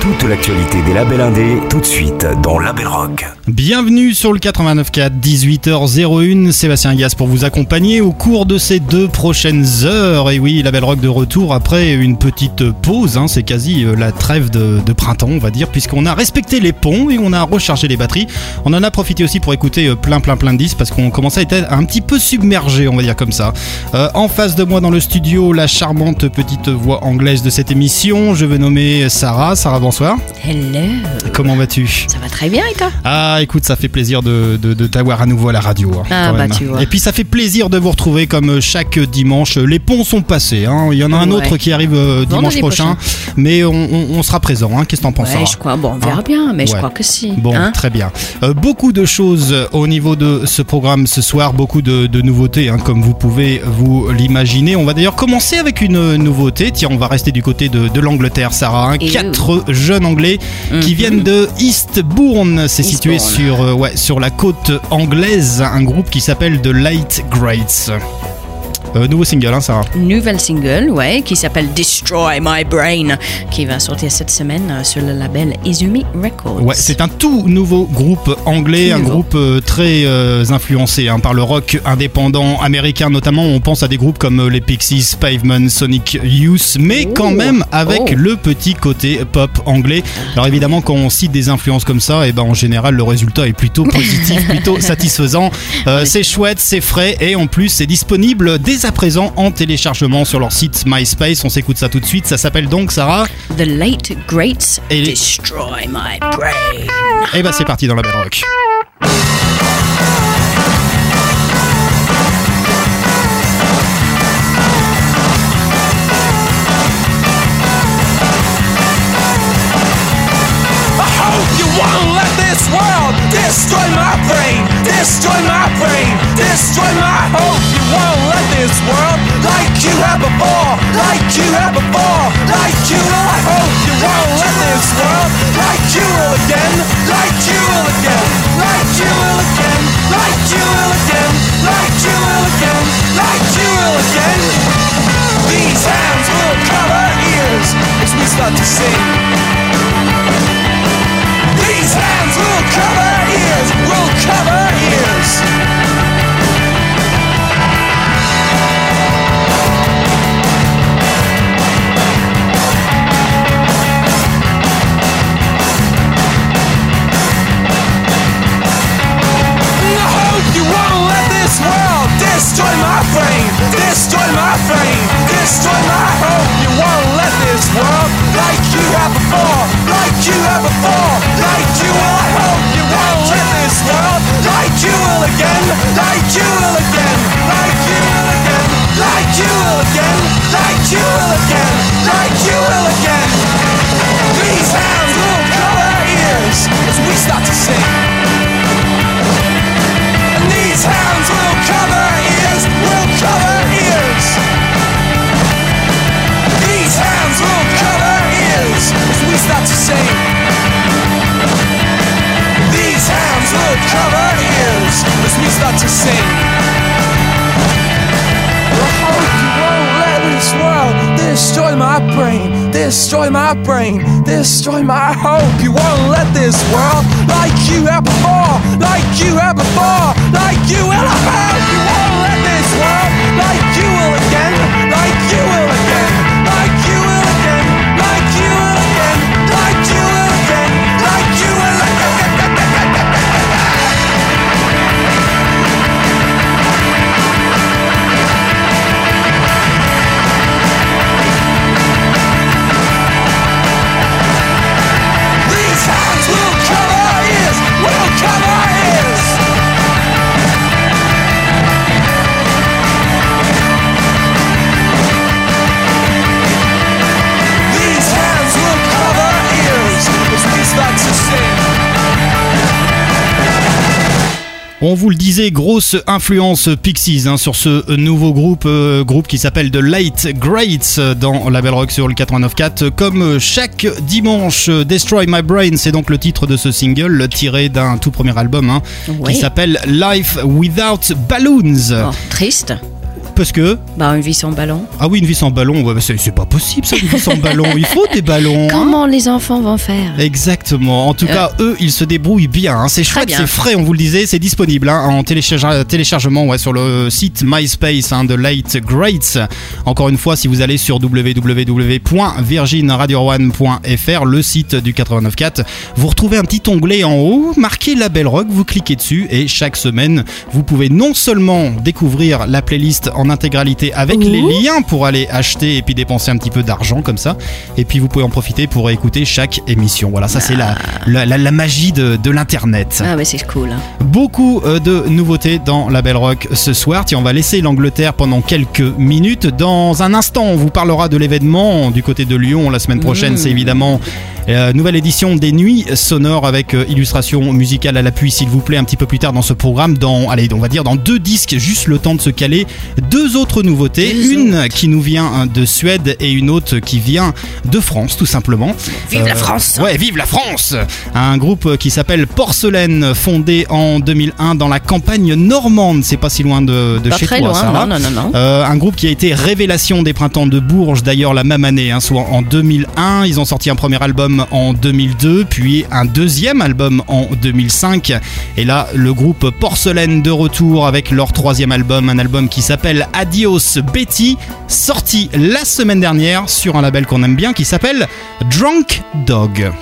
Toute l'actualité des labels indés, tout de suite dans Label Rock. Bienvenue sur le 89.4, 18h01. Sébastien Gas pour vous accompagner au cours de ces deux prochaines heures. Et oui, Label Rock de retour après une petite pause. hein, c'est quasi euh, la trêve de, printemps, on va dire, puisqu'on a respecté les ponts et on a rechargé les batteries. On en a profité aussi pour écouter euh, plein, plein, plein de disques parce qu'on commençait à être un petit peu submergé, on va dire comme ça. Euh, en face de moi dans le studio, la charmante petite voix anglaise de cette émission. Je veux nommer Sarah. Sarah, bonsoir. Hello. Comment vas-tu Ça va très bien et toi Ah, écoute, ça fait plaisir de, de, de t'avoir à nouveau à la radio. Hein, ah, bah tu vois. Et puis ça fait plaisir de vous retrouver comme euh, chaque dimanche. Les ponts sont passés. Hein. Il y en a un autre qui arrive euh, dimanche prochain, Mais on, sera présent. Hein. Qu'est-ce que t'en penses je crois. Bon, on verra bien, mais je crois que si. Bon, très bien. Euh, beaucoup de choses au niveau de ce programme ce soir. Beaucoup de, nouveautés, comme vous pouvez vous l'imaginer. On va d'ailleurs commencer avec une nouveauté. Tiens, on va rester du côté de, l'Angleterre, Sarah. Eh 4 jeunes Anglais qui Mhm. viennent de Eastbourne. C'est situé sur, euh, ouais, sur la côte anglaise. Un groupe qui s'appelle The Light Greats. Euh, nouveau single, hein, Sarah. Nouvelle single, ouais, qui s'appelle Destroy My Brain, qui va sortir cette semaine euh, sur le label Izumi Records. Ouais, c'est un tout nouveau groupe anglais, Tout un nouveau. groupe euh, très euh, influencé hein, par le rock indépendant américain notamment. On pense à des groupes comme les Pixies, Pavement, Sonic Youth, mais Oh. quand même avec Oh. le petit côté pop anglais. Alors évidemment, quand on cite des influences comme ça, et ben en général le résultat est plutôt positif, plutôt satisfaisant. Euh, c'est chouette, c'est frais et en plus c'est disponible dès à présent en téléchargement sur leur site MySpace. On s'écoute ça tout de suite. Ça s'appelle donc Sarah. The Late Greats Et- Destroy My Brain. Et ben c'est parti dans la belle rock. Destroy my brain, destroy my hope. You won't let this world like you have before, like you have before, like you will. I hope you won't let this world like you will again, like you will again, like you will again, like you will again, like you will again, like you will again. These hands will cover ears. As we start to sing. These hands will cover ears, will cover my brain, destroy my hope. You won't let this world like you have before, like you have before, like you will. I hope you won't let this world like you will again, like you will again, like you will again, like you will again, like you will again, like you will again. These hands will cover our ears as we start to sing. To sing. I hope you won't let this world destroy my brain, destroy my brain, destroy my hope. You won't let this world like you have before, like you have before, like you. I hope you On vous le disait, grosse influence Pixies hein, sur ce nouveau groupe, euh, groupe qui s'appelle The Late Greats dans la Belle Rock sur le 89.4. Comme chaque dimanche, Destroy My Brain, c'est donc le titre de ce single tiré d'un tout premier album hein, Ouais. qui s'appelle Life Without Balloons. Oh, triste. Parce que, Bah, une vie sans ballon. ah oui, une vie sans ballon, ouais, bah, c'est c'est pas possible ça, une vie sans ballon. Il faut des ballons. hein. Comment les enfants vont faire? Exactement. En tout Euh. cas, eux, ils se débrouillent bien. hein. C'est chouette, bien. c'est frais, on vous le disait, c'est disponible hein, en télécharge- téléchargement ouais, sur le site MySpace hein, de Late Greats. Encore une fois, si vous allez sur www.virginradio1.fr, le site du 89.4, vous retrouvez un petit onglet en haut marqué Label Rock. Vous cliquez dessus et chaque semaine, vous pouvez non seulement découvrir la playlist en intégralité avec Ouh. les liens pour aller acheter et puis dépenser un petit peu d'argent comme ça, et puis vous pouvez en profiter pour écouter chaque émission. Voilà, ça c'est la, la, la- la magie de, de l'internet. Ah, ouais, c'est cool. Beaucoup euh, de nouveautés dans la Belle Rock ce soir. Tiens, on va laisser l'Angleterre pendant quelques minutes. Dans un instant, on vous parlera de l'événement du côté de Lyon la semaine prochaine. Mmh. C'est évidemment euh, nouvelle édition des Nuits sonores avec euh, illustration musicale à l'appui, s'il vous plaît, un petit peu plus tard dans ce programme. Dans, allez, on va dire dans deux disques, juste le temps de se caler. Deux autres nouveautés, Deux une qui nous vient hein, de Suède et une autre qui vient de France, tout simplement. Vive la Euh, France Ouais, vive la France Un groupe qui s'appelle Porcelaine, fondé en 2001 dans la campagne normande. C'est pas si loin de, de Pas chez très toi, loin, Sarah. non, non, non, non. Euh, un groupe qui a été révélation des printemps de Bourges d'ailleurs la même année, hein, soit en 2001. Ils ont sorti un premier album en 2002, puis un deuxième album en 2005. Et là, le groupe Porcelaine de retour avec leur troisième album, un album qui s'appelle Adios Betty, sorti la semaine dernière sur un label qu'on aime bien qui s'appelle Drunk Dog.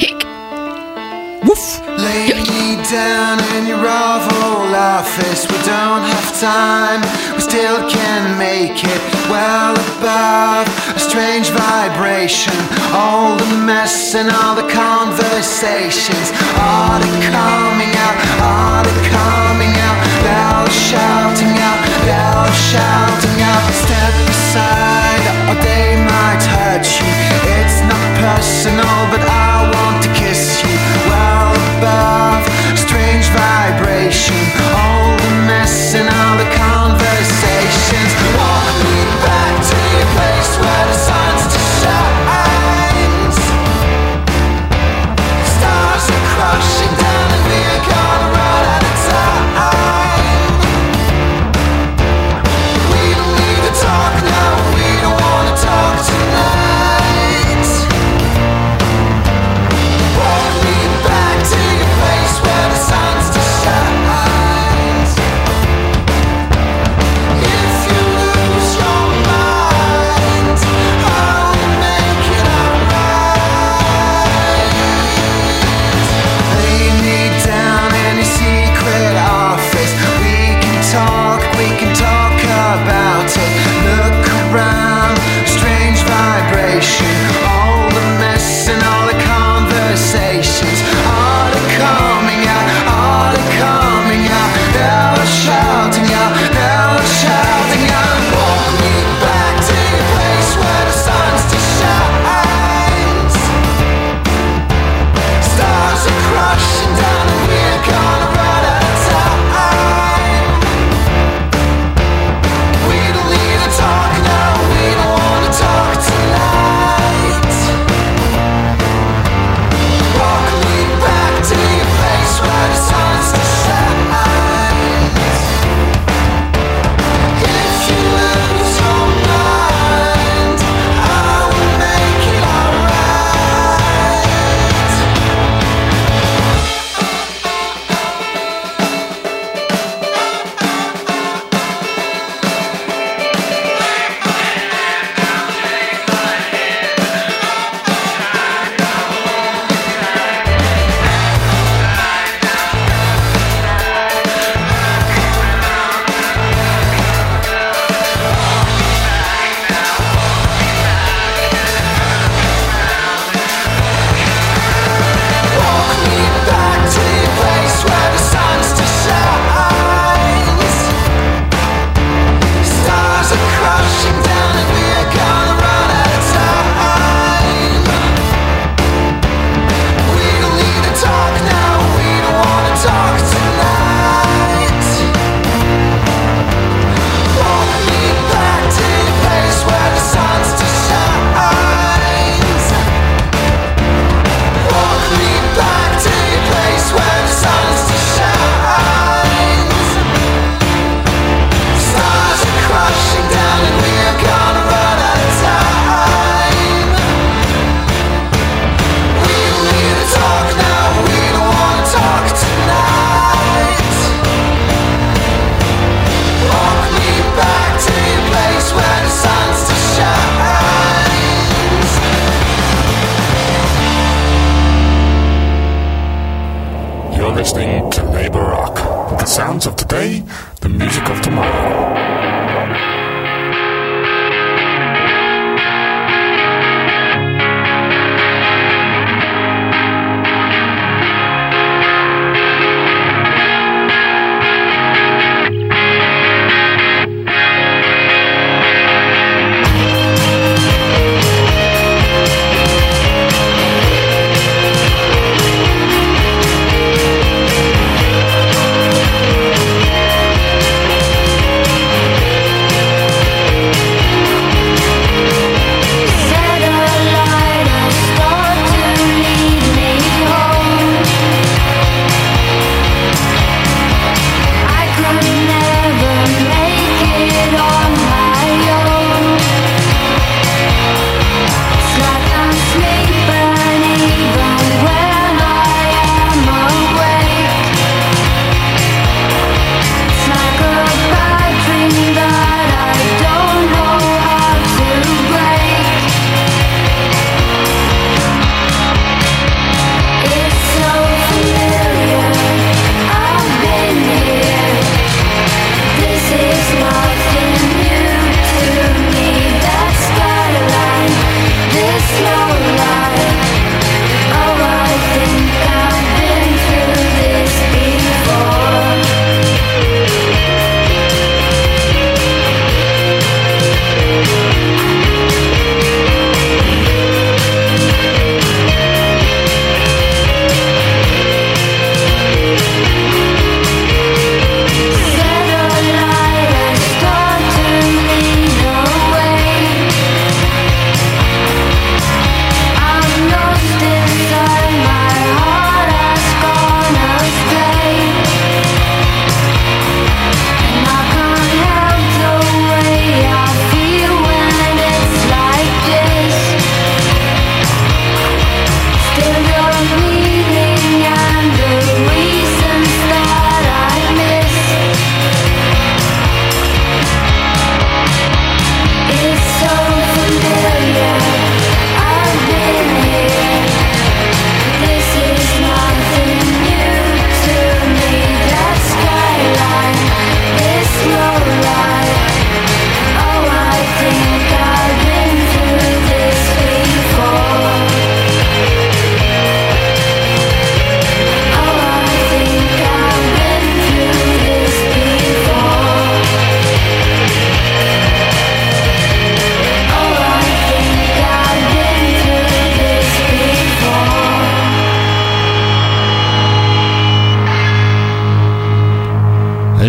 Ouf Lay me down in your Oval Office. We don't have time, we still can make it well above a strange vibration. All the mess and all the conversations are they coming out? Are they coming out? They're shouting out, they're shouting out. Step aside,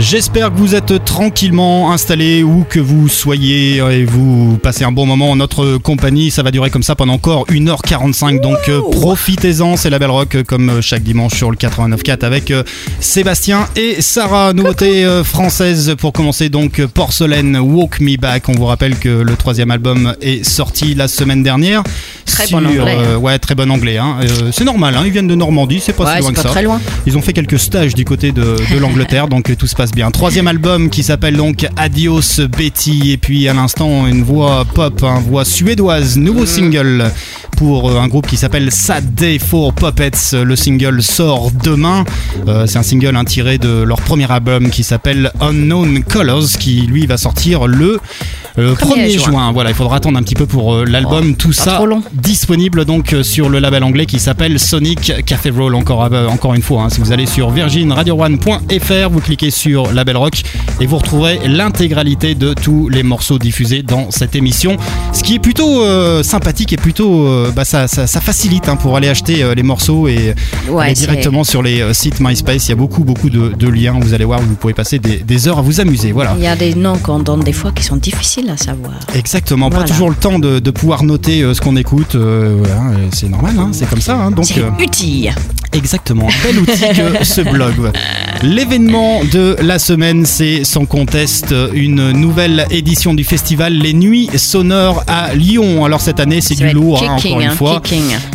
J'espère que vous êtes tranquillement installés où que vous soyez et vous passez un bon moment en notre compagnie. Ça va durer comme ça pendant encore 1h45, donc euh, profitez-en. C'est la Belle Rock euh, comme euh, chaque dimanche sur le 89.4 avec Sébastien et Sarah. Nouveauté française pour commencer donc Porcelaine Walk Me Back. On vous rappelle que le troisième album est sorti la semaine dernière. Très sur, bon anglais, euh, ouais, très bon anglais. hein. Euh, c'est normal, hein, ils viennent de Normandie, c'est pas Ouais, si loin que pas ça. très loin. Ils ont fait quelques stages du côté de, de l'Angleterre, donc euh, tout se passe bien. Troisième album qui s'appelle donc Adios Betty, et puis à l'instant une voix pop, une voix suédoise, nouveau single pour un groupe qui s'appelle Sad Day for Puppets. Le single sort demain. Euh, c'est un single hein, tiré de leur premier album qui s'appelle Unknown Colors, qui lui va sortir le 1er 1er juin. juin. Voilà, il faudra attendre un petit peu pour euh, l'album. tout ça disponible donc euh, sur le label anglais qui s'appelle Sonic Cathedral. Encore, euh, encore une fois, hein, si vous allez sur virginradio1.fr, vous cliquez sur Label Rock et vous retrouverez l'intégralité de tous les morceaux diffusés dans cette émission. Ce qui est plutôt euh, sympathique et plutôt, euh, bah, ça, ça, ça facilite hein, pour aller acheter euh, les morceaux et Ouais, aller directement sur les euh, sites MySpace. Il y a beaucoup, beaucoup de, de liens. Vous allez voir, vous pouvez passer des, des heures à vous amuser. Voilà. Il y a des noms qu'on donne des fois qui sont difficiles à savoir. Exactement, pas Voilà. toujours le temps de, de pouvoir noter euh, ce qu'on écoute. euh, voilà, euh, c'est normal, hein, c'est comme ça. hein. donc, C'est utile. exactement, bel outil que ce blog. L'événement de la semaine, c'est sans conteste une nouvelle édition du festival Les Nuits Sonores à Lyon. Alors cette année, c'est du lourd, hein, encore une fois.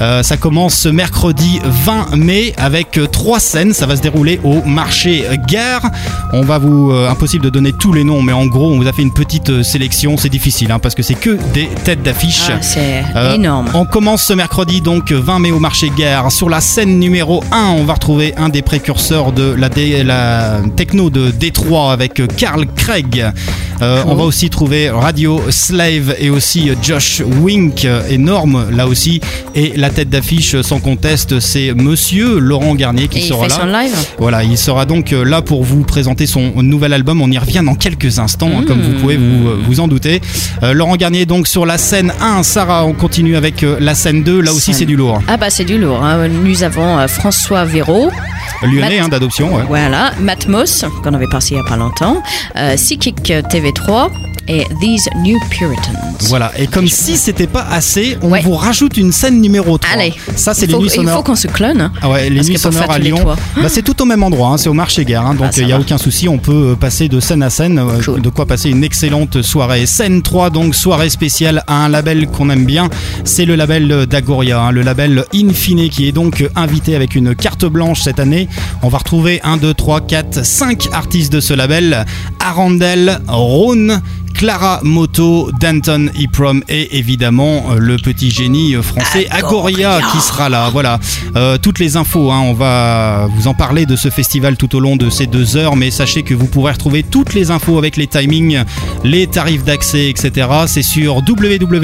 Euh, ça commence ce mercredi 20 mai avec trois scènes. Ça va se dérouler au marché Gare. On va vous euh, impossible de donner tous les noms, mais en gros, on vous a fait une petite euh, sélection. C'est difficile hein, parce que c'est que des têtes d'affiche. Ah, c'est Euh, énorme. On commence ce mercredi donc 20 mai au marché Gare sur la scène numéro numéro 1, on va retrouver un des précurseurs de la, dé- la techno de Détroit avec euh, Carl Craig. Euh, on va aussi trouver Radio Slave et aussi euh, Josh Wink, euh, énorme là aussi. Et la tête d'affiche, euh, sans conteste, c'est Monsieur Laurent Garnier qui Et il sera fait là. son live. Voilà, il sera donc euh, là pour vous présenter son nouvel album. On y revient dans quelques instants, hein, comme vous pouvez vous, euh, vous en douter. Euh, Laurent Garnier donc sur la scène 1. Sarah, on continue avec euh, la scène 2. Là aussi, c'est du lourd. Ah bah c'est du lourd. hein. Nous avons euh, François Véraud. Lyonnais hein, d'adoption. ouais. Voilà, Matmos, qu'on avait passé il n'y a pas longtemps, euh, Psychic TV3 et These New Puritans. Voilà, et comme si c'était pas assez, on Ouais. vous rajoute une scène numéro 3. Allez, ça c'est les nuits Il faut sonores. qu'on se clone. hein. Ah ouais, les nuits sonores à Lyon. Bah, c'est tout au même endroit, hein, c'est au marché gare, donc Ah, il n'y a va. aucun souci, on peut euh, passer de scène à scène, euh, Cool. de quoi passer une excellente soirée. Scène 3, donc soirée spéciale à un label qu'on aime bien, c'est le label d'Agoria, le label Infine qui est donc invité avec une carte blanche cette année. On va retrouver 1, 2, 3, 4, 5 artistes de ce label, Arandel, Rhône, Clara Moto, Danton Iprom et évidemment euh, le petit génie euh, français Agoria qui sera là. Voilà, Euh, toutes les infos, hein, on va vous en parler de ce festival tout au long de ces deux heures, mais sachez que vous pourrez retrouver toutes les infos avec les timings, les tarifs d'accès, etc. C'est sur www.nuit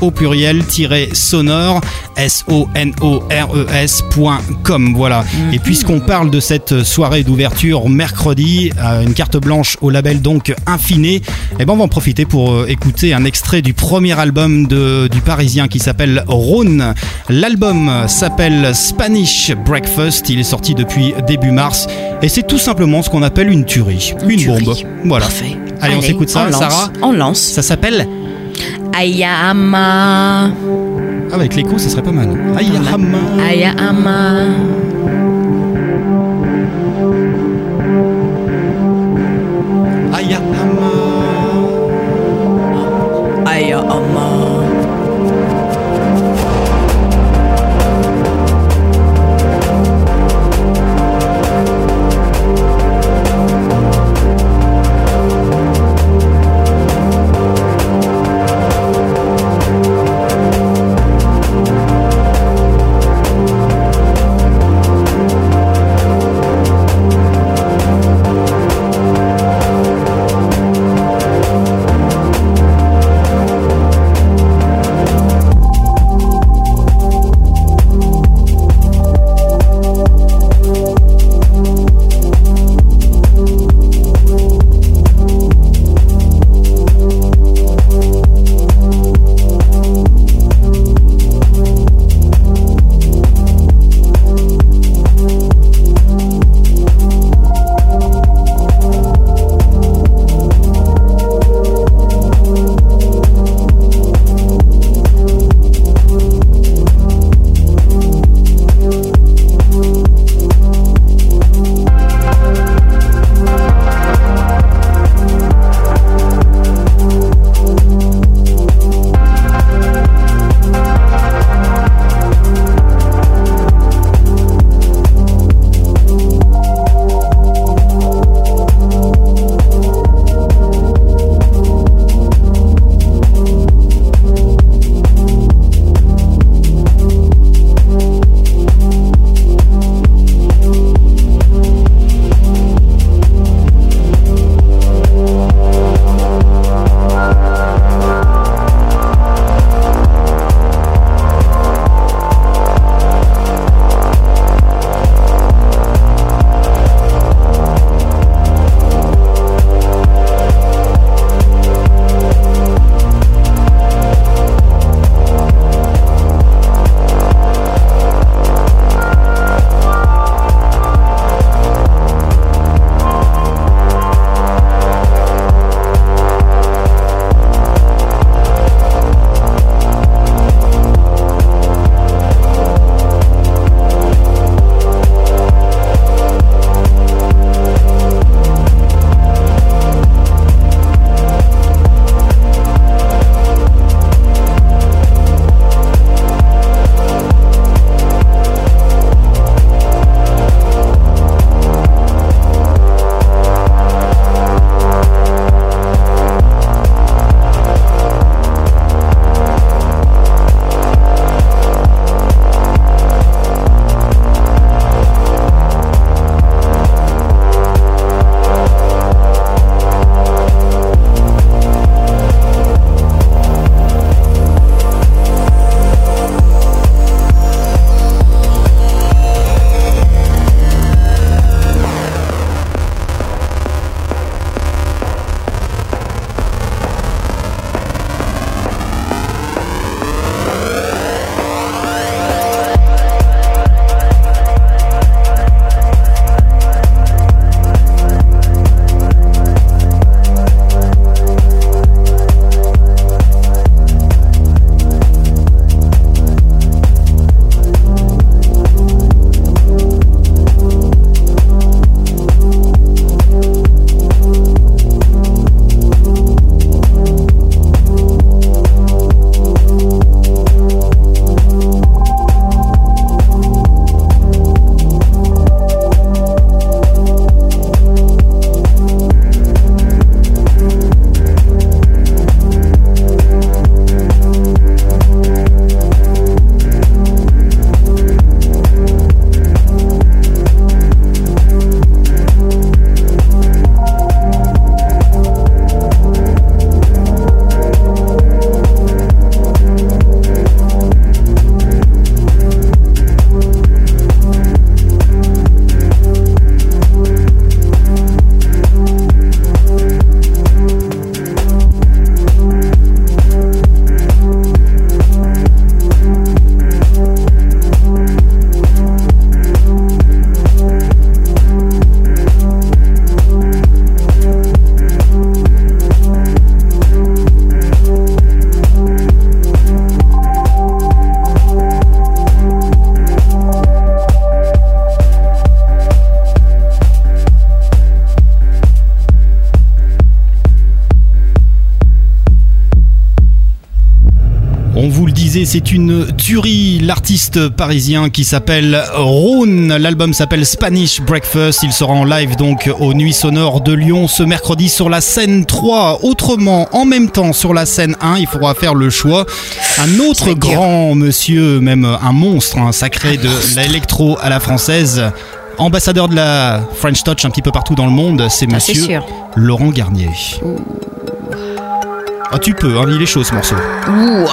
au pluriel sonore s o n o r e s.com. Voilà. Et puisqu'on parle de cette soirée d'ouverture mercredi, une carte blanche au label donc Infiné, eh ben on va en profiter pour euh, écouter un extrait du premier album de, du Parisien qui s'appelle Rhône. L'album s'appelle Spanish Breakfast. Il est sorti depuis début mars et c'est tout simplement ce qu'on appelle une tuerie, une tuerie. bombe. Voilà. Parfait. Allez, on s'écoute ça, on lance, Sarah On lance. Ça s'appelle Ayama. Ah, avec l'écho, ça serait pas mal. Ayahama. Ayama. Ayahama. C'est une tuerie. L'artiste parisien qui s'appelle Rhône. L'album s'appelle Spanish Breakfast. Il sera en live donc aux Nuits Sonores de Lyon ce mercredi sur la scène 3. Autrement, en même temps sur la scène 1, il faudra faire le choix. Un autre grand monsieur, même un monstre, un sacré de l'électro à la française. Ambassadeur de la French Touch un petit peu partout dans le monde, c'est Ah, monsieur. Laurent Garnier. Ah, tu peux, hein, il est chaud ce morceau. Ouah.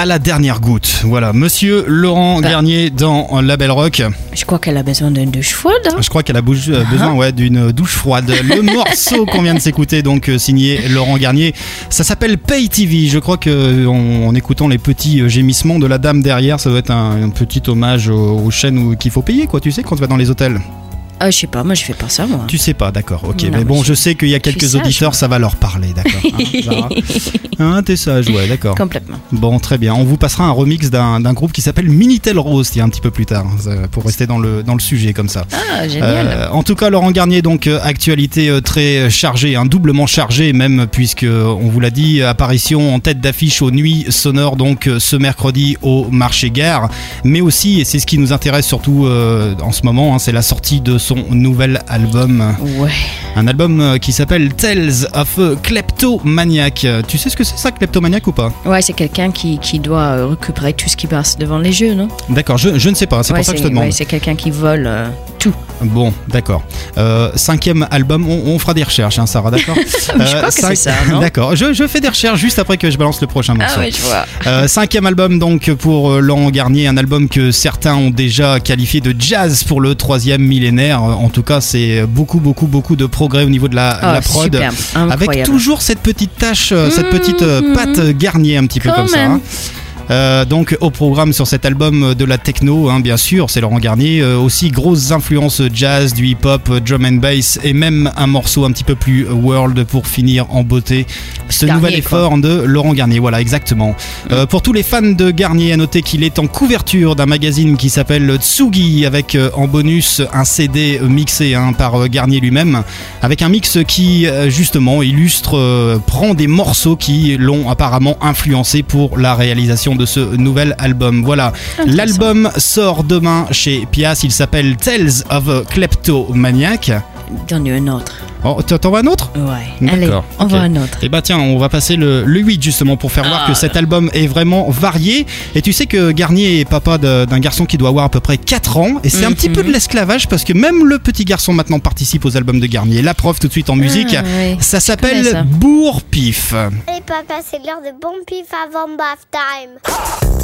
Jusqu'à la dernière goutte. Voilà, monsieur Laurent Bah. Garnier dans La Belle Rock. Je crois qu'elle a besoin d'une douche froide. hein. Je crois qu'elle a bouge- euh, Ah. besoin ouais, d'une douche froide. Le morceau qu'on vient de s'écouter, donc euh, signé Laurent Garnier, ça s'appelle Pay TV. Je crois que euh, en, écoutant les petits euh, gémissements de la dame derrière, ça doit être un, un petit hommage aux, aux chaînes qu'il faut payer, quoi. Tu sais, quand tu vas dans les hôtels. Ah, je sais pas, moi je fais pas ça, moi. Tu sais pas, d'accord. Ok, Non, mais bon, je- je sais qu'il y a quelques auditeurs, ça va leur parler, d'accord. Hein, Hein, t'es sage, ouais, d'accord. Complètement. Bon, très bien. On vous passera un remix d'un groupe qui s'appelle Minitel Rose, tiens, un petit peu plus tard, hein, pour rester dans le, dans le sujet comme ça. Ah, génial. Euh, en tout cas, Laurent Garnier, donc euh, actualité euh, très chargée, hein, doublement chargée même, puisque on vous l'a dit, apparition en tête d'affiche aux Nuits Sonores, donc ce mercredi au Marché Gare, mais aussi, et c'est ce qui nous intéresse surtout euh, en ce moment, hein, c'est la sortie de son nouvel album, Ouais. un album qui s'appelle Tales of Kleptomaniac. Tu sais ce que c'est ça, Kleptomaniac ou pas Ouais, c'est quelqu'un qui, qui doit euh, récupérer tout ce qui passe devant les yeux, non? D'accord, je, je ne sais pas, c'est Ouais, pour ça que je te demande. ouais, c'est quelqu'un qui vole euh, tout. Bon, d'accord. Euh, cinquième album, on, on fera des recherches, hein, Sarah, d'accord je crois que c'est ça, D'accord, je, je fais des recherches juste après que je balance le prochain morceau. Ah ouais, je vois. Euh, cinquième album donc pour euh, Laurent Garnier, un album que certains ont déjà qualifié de jazz pour le troisième millénaire. Euh, En tout cas, c'est beaucoup, beaucoup, beaucoup de progrès au niveau de la, la prod. Avec toujours cette petite tâche, euh, cette Mmh, petite euh, mmh. patte Garnier un petit peu comme ça. hein. Euh, donc au programme sur cet album de la techno, hein, bien sûr, c'est Laurent Garnier. euh, aussi grosses influences jazz, du hip-hop, drum and bass et même un morceau un petit peu plus world pour finir en beauté. Ce Garnier, nouvel effort de Laurent Garnier, voilà exactement. Euh, pour tous les fans de Garnier, à noter qu'il est en couverture d'un magazine qui s'appelle Tsugi avec en bonus un CD mixé hein, par Garnier lui-même, avec un mix qui justement illustre, prend des morceaux qui l'ont apparemment influencé pour la réalisation de ce nouvel album. Voilà, l'album sort demain chez Pias, il s'appelle Tales of a Kleptomaniac. Donne-lui un autre. Oh, t'en veux un autre? Ouais. Allez, on va un autre. Et bah tiens, on va passer le, le 8 justement pour faire voir Ah. que cet album est vraiment varié. Et tu sais que Garnier est papa d'un garçon qui doit avoir à peu près 4 ans. Et c'est un petit Mhm. peu de l'esclavage parce que même le petit garçon maintenant participe aux albums de Garnier. La preuve tout de suite en musique. Ah, ouais. Ça s'appelle Bourg Pif. Allez papa, c'est l'heure de bon pif avant bath time.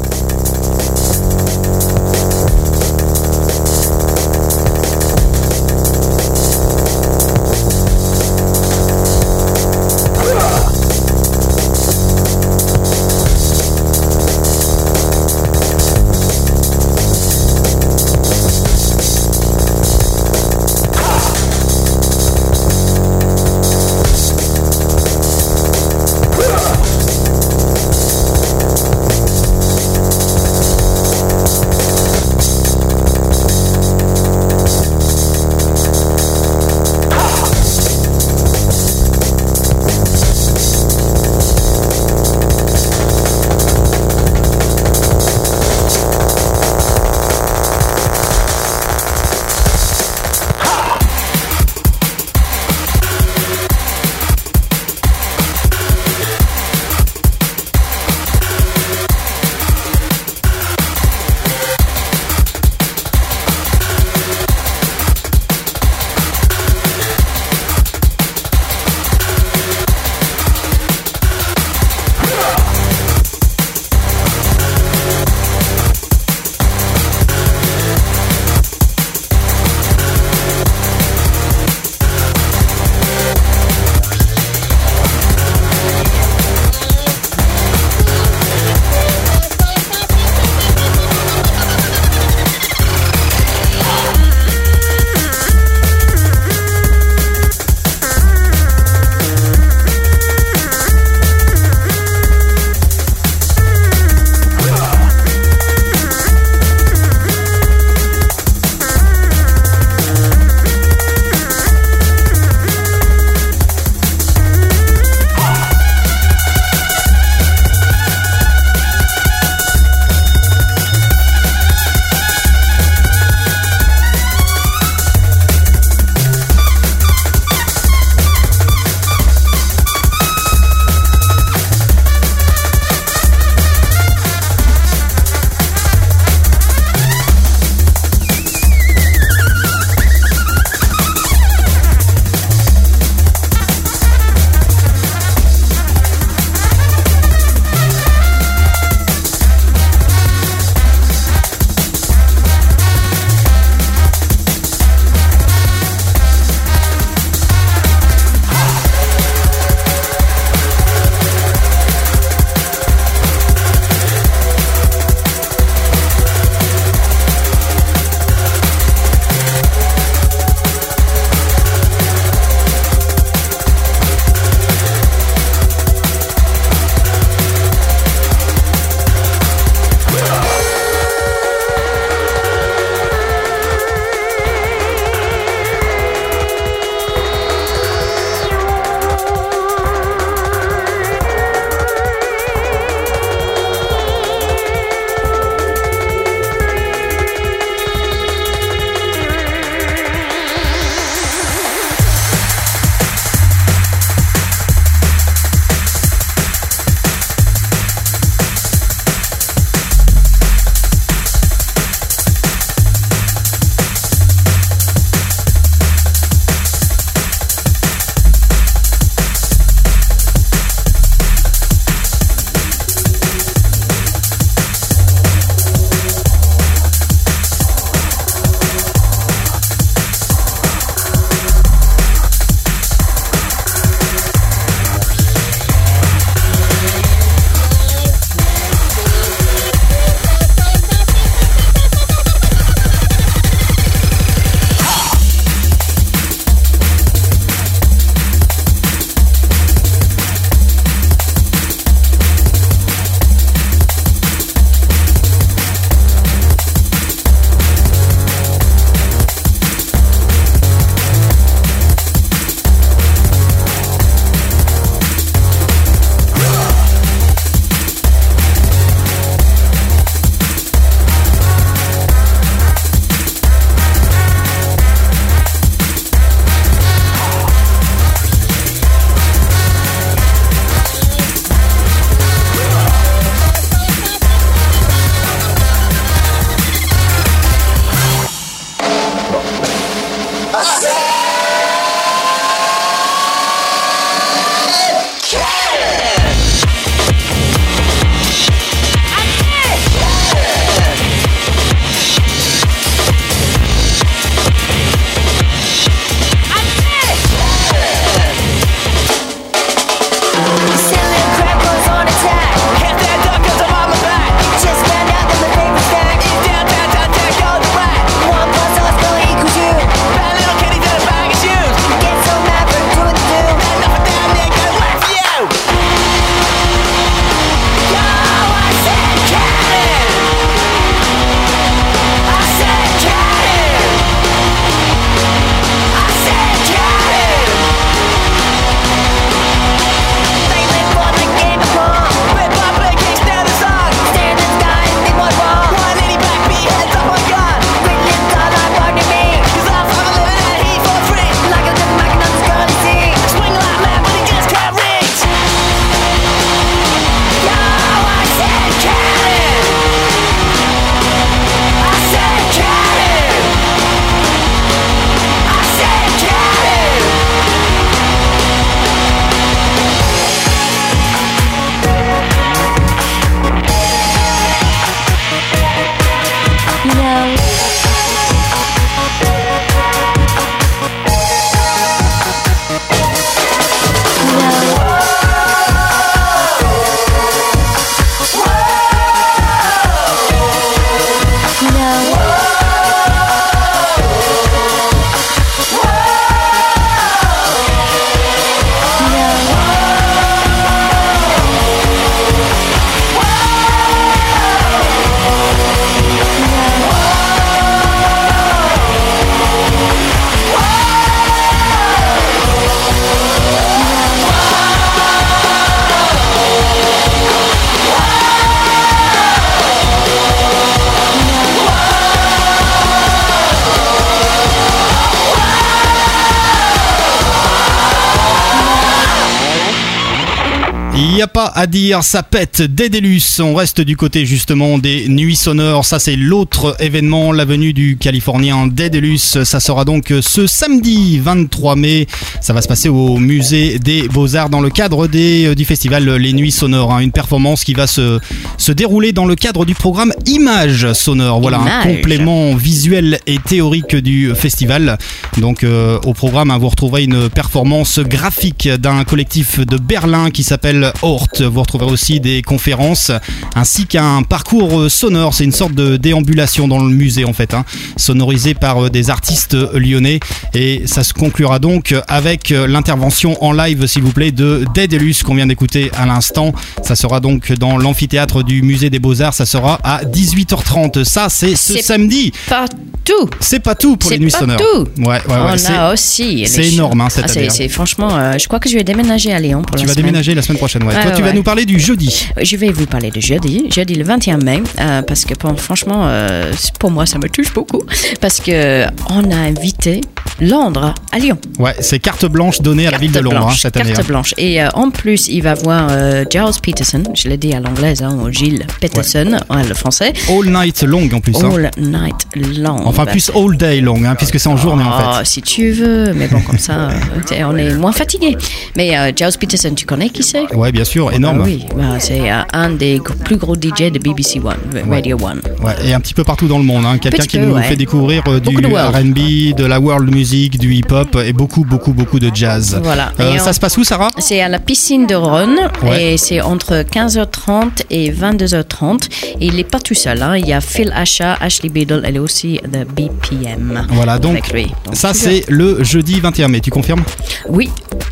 À dire, ça pète Dédélus. On reste du côté justement des nuits sonores. Ça, c'est l'autre événement, la venue du Californien Dédélus. Ça sera donc ce samedi 23 mai. Ça va se passer au musée des Beaux-Arts dans le cadre des, euh, du festival Les Nuits Sonores. hein. Une performance qui va se, se dérouler dans le cadre du programme Images Sonores. Voilà, un complément visuel et théorique du festival. Donc euh, au programme, hein, vous retrouverez une performance graphique d'un collectif de Berlin qui s'appelle Hort. Vous retrouverez aussi des conférences ainsi qu'un parcours euh, sonore. C'est une sorte de déambulation dans le musée en fait, hein, sonorisé par euh, des artistes lyonnais. Et ça se conclura donc avec euh, l'intervention en live, s'il vous plaît, de Dédélus qu'on vient d'écouter à l'instant. Ça sera donc dans l'amphithéâtre du musée des Beaux-Arts. Ça sera à 18h30. Ça, c'est ce C'est samedi. Pas tout. C'est pas tout pour C'est les nuits pas sonores. tout. Ouais, ouais, ouais. On c'est- a aussi. c'est énorme, hein, cette Ah, c'est- année, hein. c'est franchement. euh, je crois que je vais déménager à Lyon pour Tu la vas semaine. déménager la semaine prochaine, ouais. Toi, tu vas. Nous parler du jeudi. Je vais vous parler de jeudi, jeudi le 21 mai, euh, parce que bon, franchement, euh, pour moi, ça me touche beaucoup, parce que on a invité Londres à Lyon. Ouais, c'est carte blanche donnée à la ville de Carte Londres hein, blanche, cette année. Carte hein. blanche. Et euh, en plus, il va voir Giles Peterson, je l'ai dit à l'anglaise, hein, Gilles Peterson, ouais, le français. All night long en plus. hein. All night long. Enfin, plus all day long, puisque c'est en journée en Ah, fait. si tu veux, mais bon, comme ça, on est moins fatigué. Mais Giles Peterson, tu connais qui c'est? Ouais, bien sûr, énorme. Ah oui, bah, c'est euh, un des plus gros DJ de BBC One, Radio One. Ouais, et un petit peu partout dans le monde. Hein. Quelqu'un qui peu, nous ouais. fait découvrir euh, du. RB, de la world music, du hip-hop et beaucoup, beaucoup, beaucoup de jazz. Voilà. Euh, ça on- se passe où, Sarah? C'est à la piscine de Rhône Ouais. et c'est entre 15h30 et 22h30. Et il n'est pas tout seul. hein. Il y a Phil Asha, Ashley Biddle, elle est aussi de BPM. Voilà, donc avec lui. Donc, ça c'est le jeudi 21 mai, tu confirmes? Oui,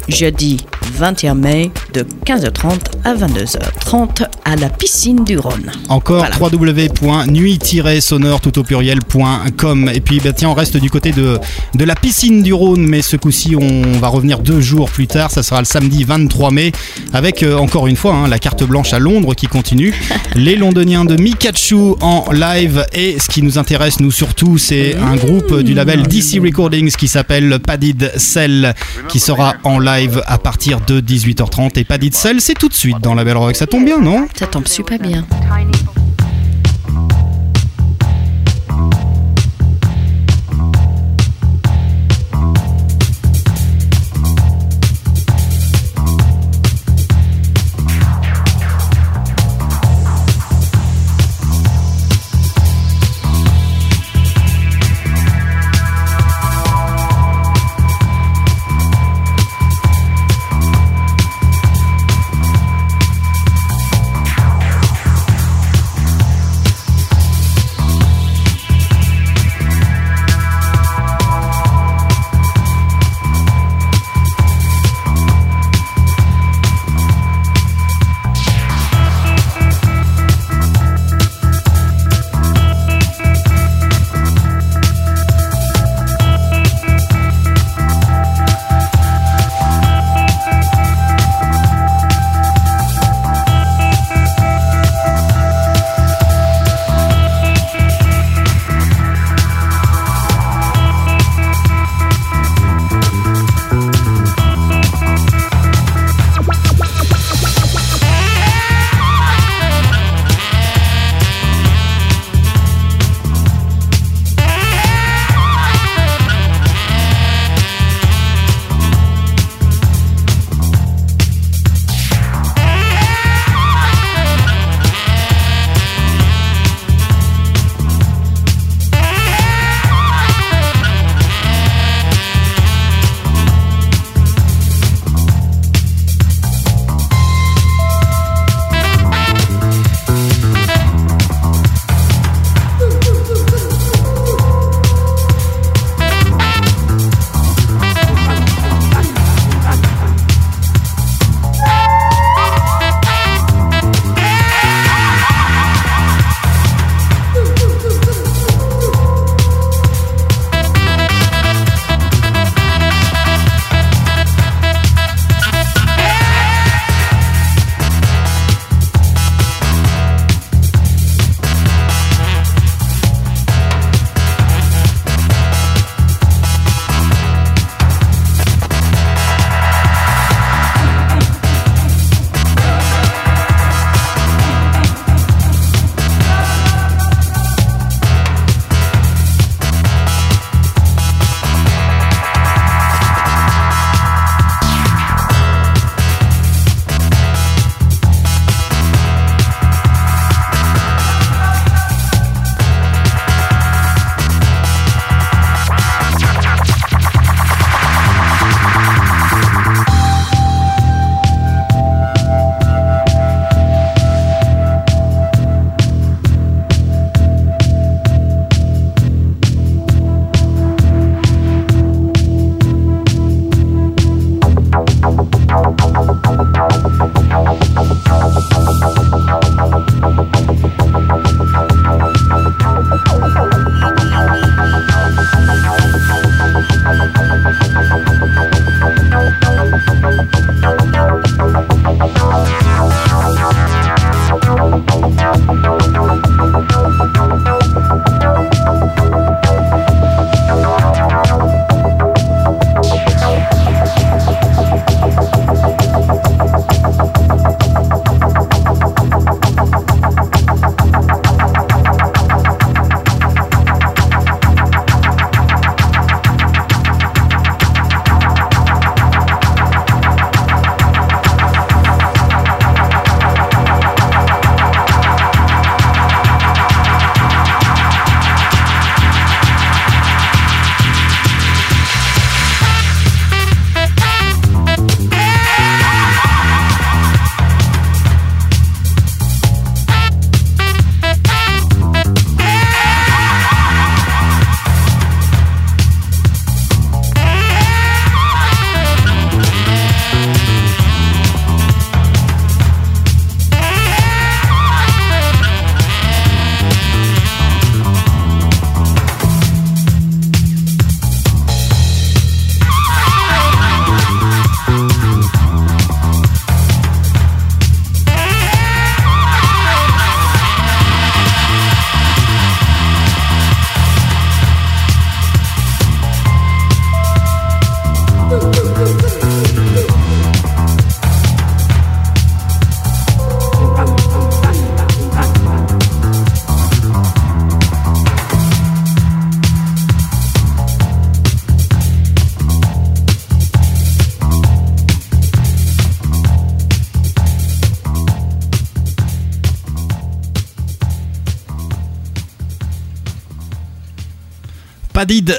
jeudi 21 mai de 15h30 à 22h30 à la piscine du Rhône. Encore Voilà. www.nuit-sonore tout au pluriel.com et puis bah, tiens on reste du côté de, de la piscine du Rhône mais ce coup-ci on va revenir deux jours plus tard. Ça sera le samedi 23 mai avec euh, encore une fois hein, la carte blanche à Londres qui continue. Les londoniens de Mikachu en live. Et ce qui nous intéresse nous surtout c'est un groupe du label DC Recordings qui s'appelle Padded Cell qui sera en live à partir de 18h30 et Padded Cell c'est tout de suite dans la Belle Rock ça tombe bien non? Ça tombe super bien.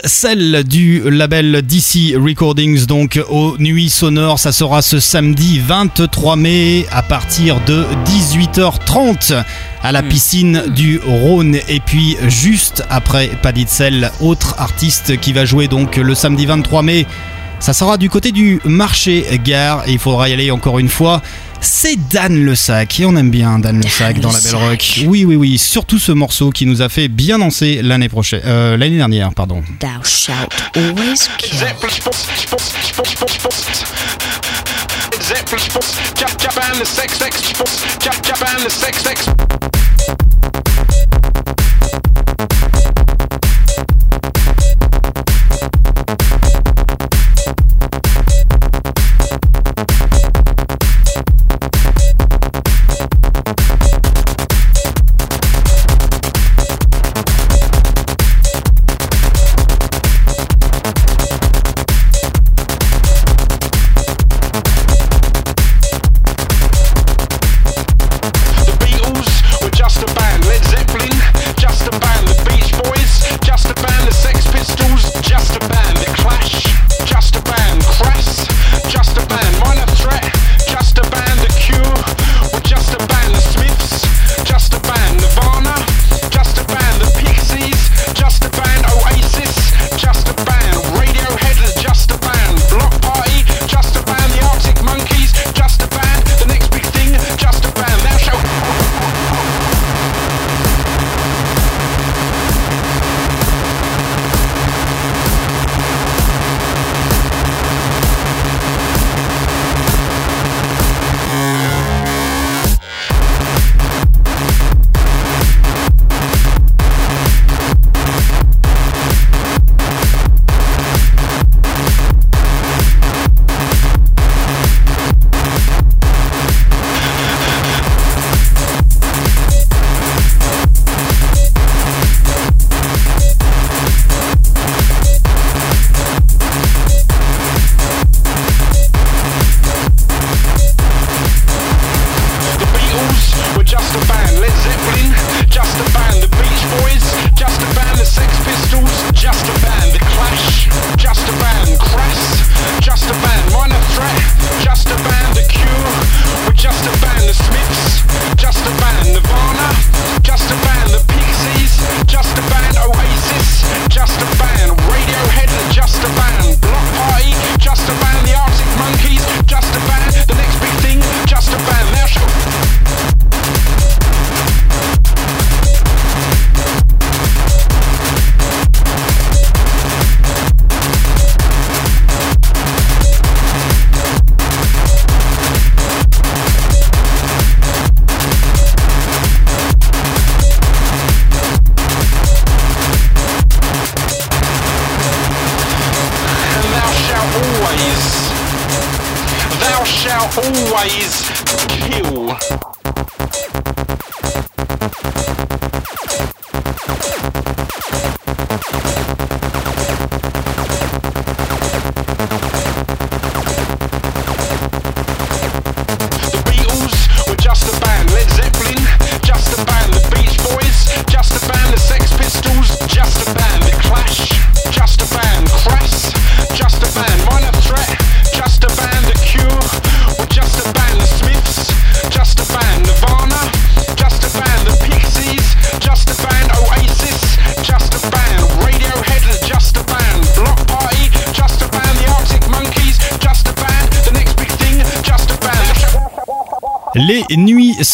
celle du label DC Recordings, donc aux Nuits Sonores. Ça sera ce samedi 23 mai à partir de 18h30 à la hmm. piscine du Rhône. Et puis, juste après Paditzel, autre artiste qui va jouer donc le samedi 23 mai. Ça sera du côté du marché gare et il faudra y aller encore une fois c'est Dan Le Sac. Et on aime bien Dan Le Sac dans la Belle Rock. Oui, oui, oui. Surtout ce morceau qui nous a fait bien danser l'année prochaine, l'année dernière, pardon.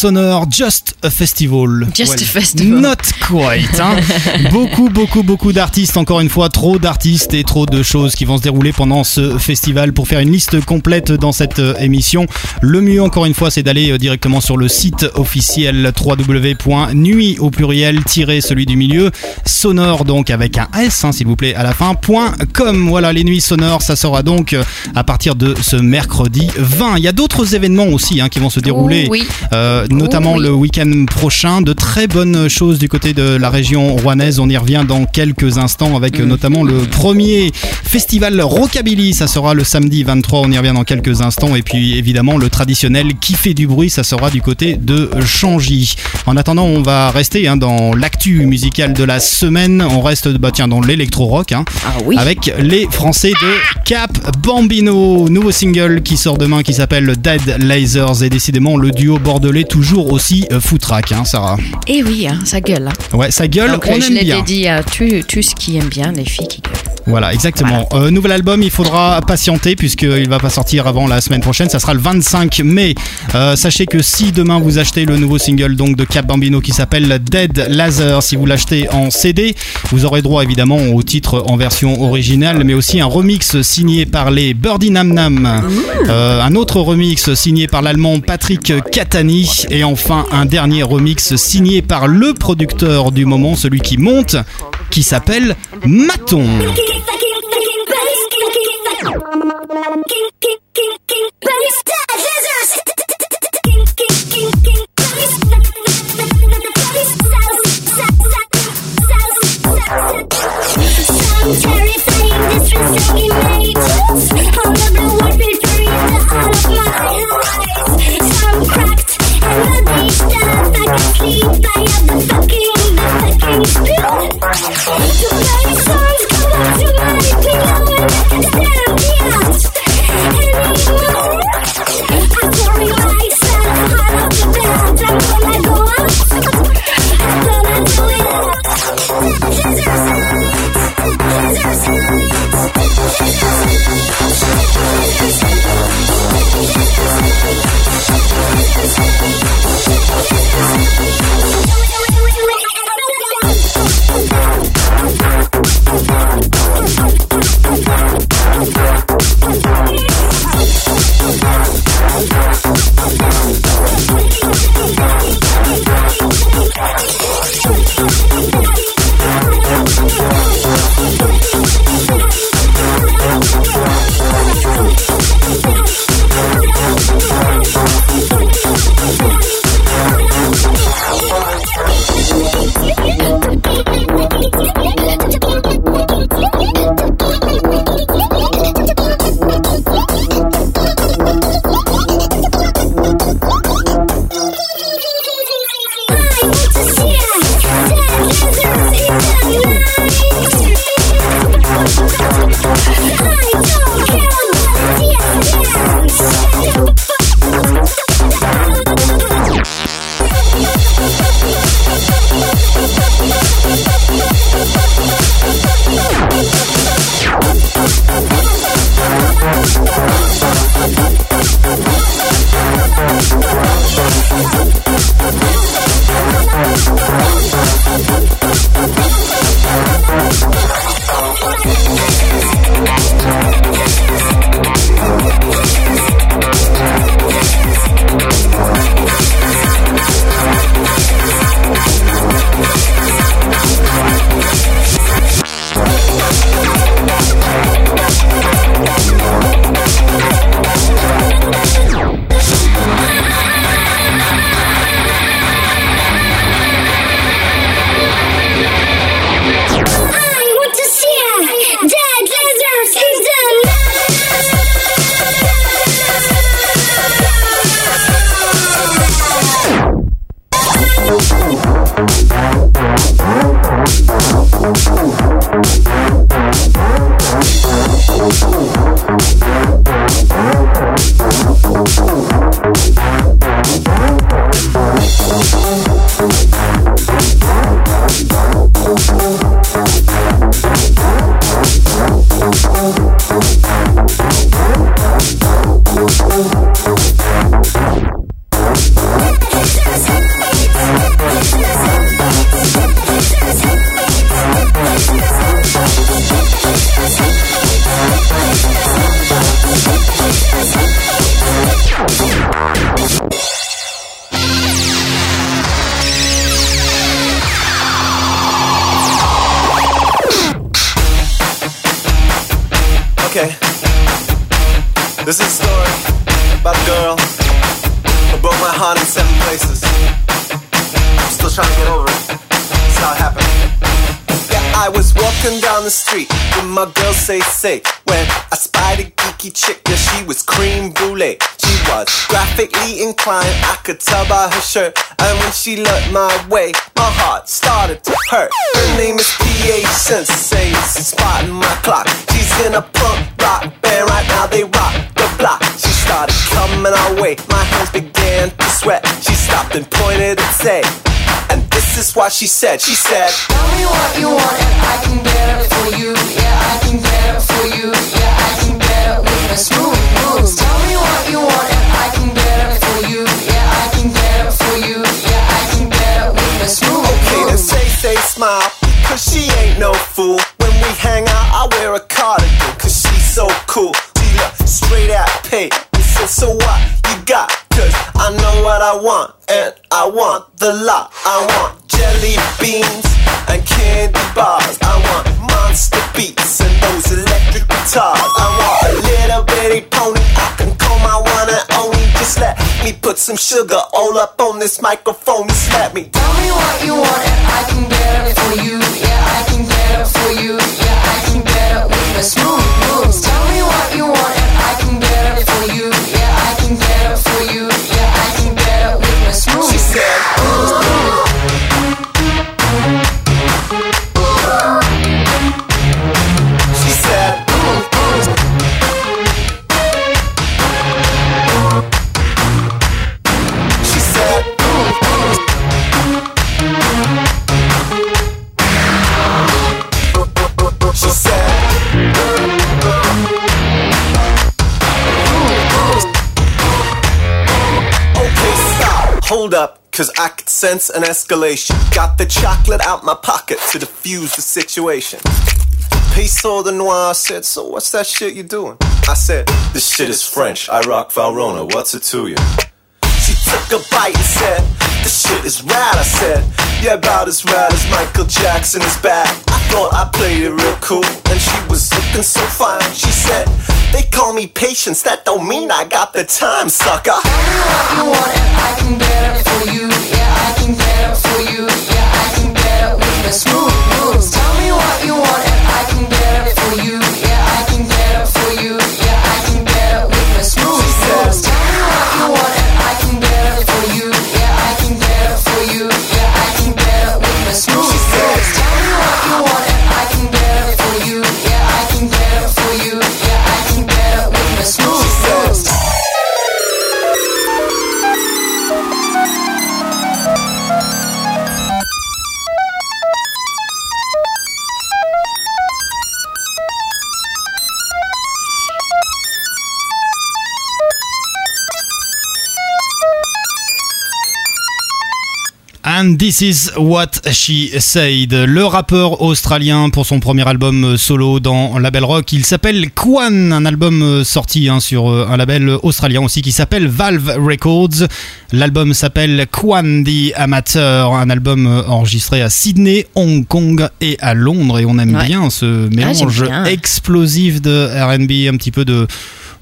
Nuits sonores Just a Festival. Just a Festival. Not quite. hein. beaucoup, beaucoup, beaucoup d'artistes. Encore une fois, trop d'artistes et trop de choses qui vont se dérouler pendant ce festival. Pour faire une liste complète dans cette euh, émission, le mieux, encore une fois, c'est d'aller euh, directement sur le site officiel www.nuit au pluriel celui du milieu sonore donc avec un S hein, s'il vous plaît à la fin point .com voilà les nuits sonores ça sera donc euh, à partir de ce mercredi 20 il y a d'autres événements aussi hein, qui vont se dérouler Oh oui. euh, notamment Oh oui. le week-end prochain. De très bonnes choses du côté de la région rouennaise. On y revient dans quelques instants avec Mm. euh, notamment le premier festival Rockabilly. Ça sera le samedi 23. On y revient dans quelques instants. Et puis évidemment le traditionnel qui fait du bruit. Ça sera du côté de Changy. En attendant, on va rester hein, dans l'actu musicale de la semaine. On reste bah, tiens, dans l'électro-rock. hein, Ah oui. avec les Français de Cap Bambino. Nouveau single qui sort demain qui s'appelle Dead Lasers et décidément le duo bordelais toujours aussi euh, foutraque, hein, Sarah. Et oui, hein, ça gueule. Ouais, ça gueule, Donc, on je aime bien. dit à tous tous qui aiment bien les filles qui gueulent. Voilà, exactement. Euh, nouvel album, il faudra patienter puisqu'il va pas sortir avant la semaine prochaine. Ça sera le 25 mai. Euh, sachez que si demain vous achetez le nouveau single donc de Cap Bambino qui s'appelle Dead Laser, si vous l'achetez en CD, vous aurez droit évidemment au titre en version originale, mais aussi un remix signé par les Birdie Nam Nam. Euh, un autre remix signé par l'allemand Patrick Catani et enfin un dernier remix signé par le producteur du moment, celui qui monte, qui s'appelle Maton. Sleep, I have the fucking shirt. And when she looked my way, my heart started to hurt. Her name is P.A. Sensei. Spotting my clock. She's in a punk rock band right now. They rock the block. She started coming our way. My hands began to sweat. She stopped and pointed and said, and this is what she said. She said, Tell me what you want and I can get it for you. Yeah, I can get it for you. Yeah, I can get it with my smooth moves. Tell me what you want and I can no fool. When we hang out, I wear a cardigan. Cause she's so cool. She look straight at pay. And said, so what you got? Cause I know what I want. And I want the lot. I want jelly beans and candy bars. I want monster beats and those electric guitars. I want a little bitty pony. I can call my one and only. Just let me put some sugar all up on this microphone. Just let me. Tell me what you want and I can get it for you. Yeah, I for you. Yeah, I can get it with my smooth moves. Cause I could sense an escalation. Got the chocolate out my pocket to diffuse the situation. Peso de Noir said, So what's that shit you doing? I said, This shit is French. I rock Valrona. What's it to you? She took a bite and said, This shit is rad. I said, Yeah, about as rad as Michael Jackson's back. I thought I played it real cool, and she was looking so fine. She said, They call me patience. That don't mean I got the time, sucker. you want and I can get it for you. And this is what she said. Le rappeur australien pour son premier album solo dans label rock, il s'appelle Kwan, un album euh, sorti hein, sur euh, un label australien aussi qui s'appelle Valve Records. L'album s'appelle Kwan the Amateur, un album euh, enregistré à Sydney, Hong Kong et à Londres. Et on aime Ouais. bien ce mélange bien. explosif de R&B, un petit peu de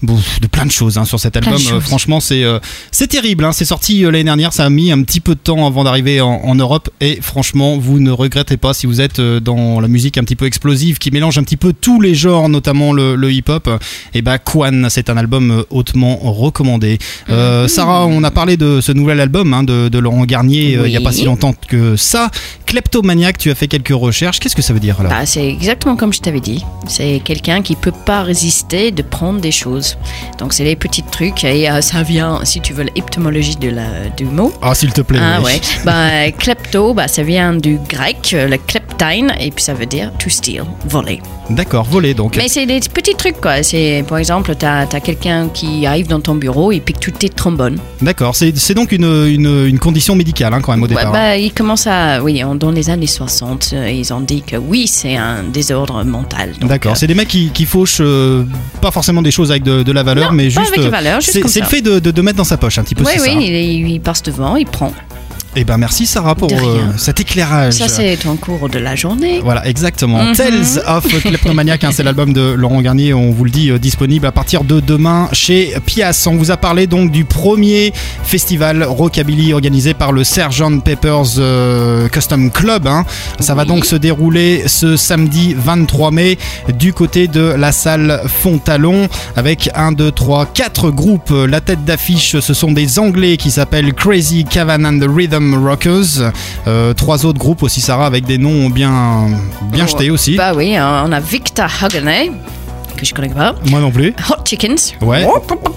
de plein de choses hein, sur cet album. Euh, franchement, c'est euh, c'est terrible. hein. C'est sorti euh, l'année dernière. Ça a mis un petit peu de temps avant d'arriver en, en Europe. Et franchement, vous ne regrettez pas si vous êtes dans la musique un petit peu explosive qui mélange un petit peu tous les genres, notamment le, le hip-hop. Et bah, Kwan, c'est un album hautement recommandé. Euh, Sarah, on a parlé de ce nouvel album hein, de, de Laurent Garnier il n'y a pas si longtemps que ça. Kleptomaniac, tu as fait quelques recherches. Qu'est-ce que ça veut dire alors? Bah, c'est exactement comme je t'avais dit. C'est quelqu'un qui peut pas résister de prendre des choses. Donc c'est des petits trucs et euh, ça vient, si tu veux, l'étymologie de la, du mot. Ah, s'il te plaît. Ah oui. ouais. Bah, klepto, bah, ça vient du grec, euh, le kleptine, et puis ça veut dire to steal, voler. D'accord, volé donc. Mais c'est des petits trucs quoi. C'est par exemple, t'as as, quelqu'un qui arrive dans ton bureau et pique toutes tes trombones. D'accord, c'est donc une, une, une condition médicale hein, quand même au Ouais, départ. bah, ils commencent à, oui, dans les années 60, euh, ils ont dit que oui, c'est un désordre mental. D'accord, euh, c'est des mecs qui, qui fauchent euh, pas forcément des choses avec de, de la valeur, Non, mais juste. euh, valeur, juste c'est le fait de, de, de mettre dans sa poche un petit peu. Oui, oui, ça, hein. il, il passe devant, il prend. Eh ben merci Sarah pour euh, cet éclairage. Ça, c'est en cours de la journée. Voilà, exactement. Mhm. Tales of Kleptomaniac, hein, c'est l'album de Laurent Garnier, on vous le dit, euh, disponible à partir de demain chez Pias. On vous a parlé donc du premier festival Rockabilly organisé par le Sgt Peppers euh, Custom Club. hein. Ça va donc se dérouler ce samedi 23 mai du côté de la salle Fontalon avec 1, 2, 3, 4 groupes. La tête d'affiche, ce sont des Anglais qui s'appellent Crazy Cavan and the Rhythm Rockers. Euh, trois autres groupes aussi, Sarah, avec des noms bien, bien jetés aussi. Bah oui, hein, on a Victor Hagenay, que je connais pas. Moi non plus. Hot Chickens. Ouais.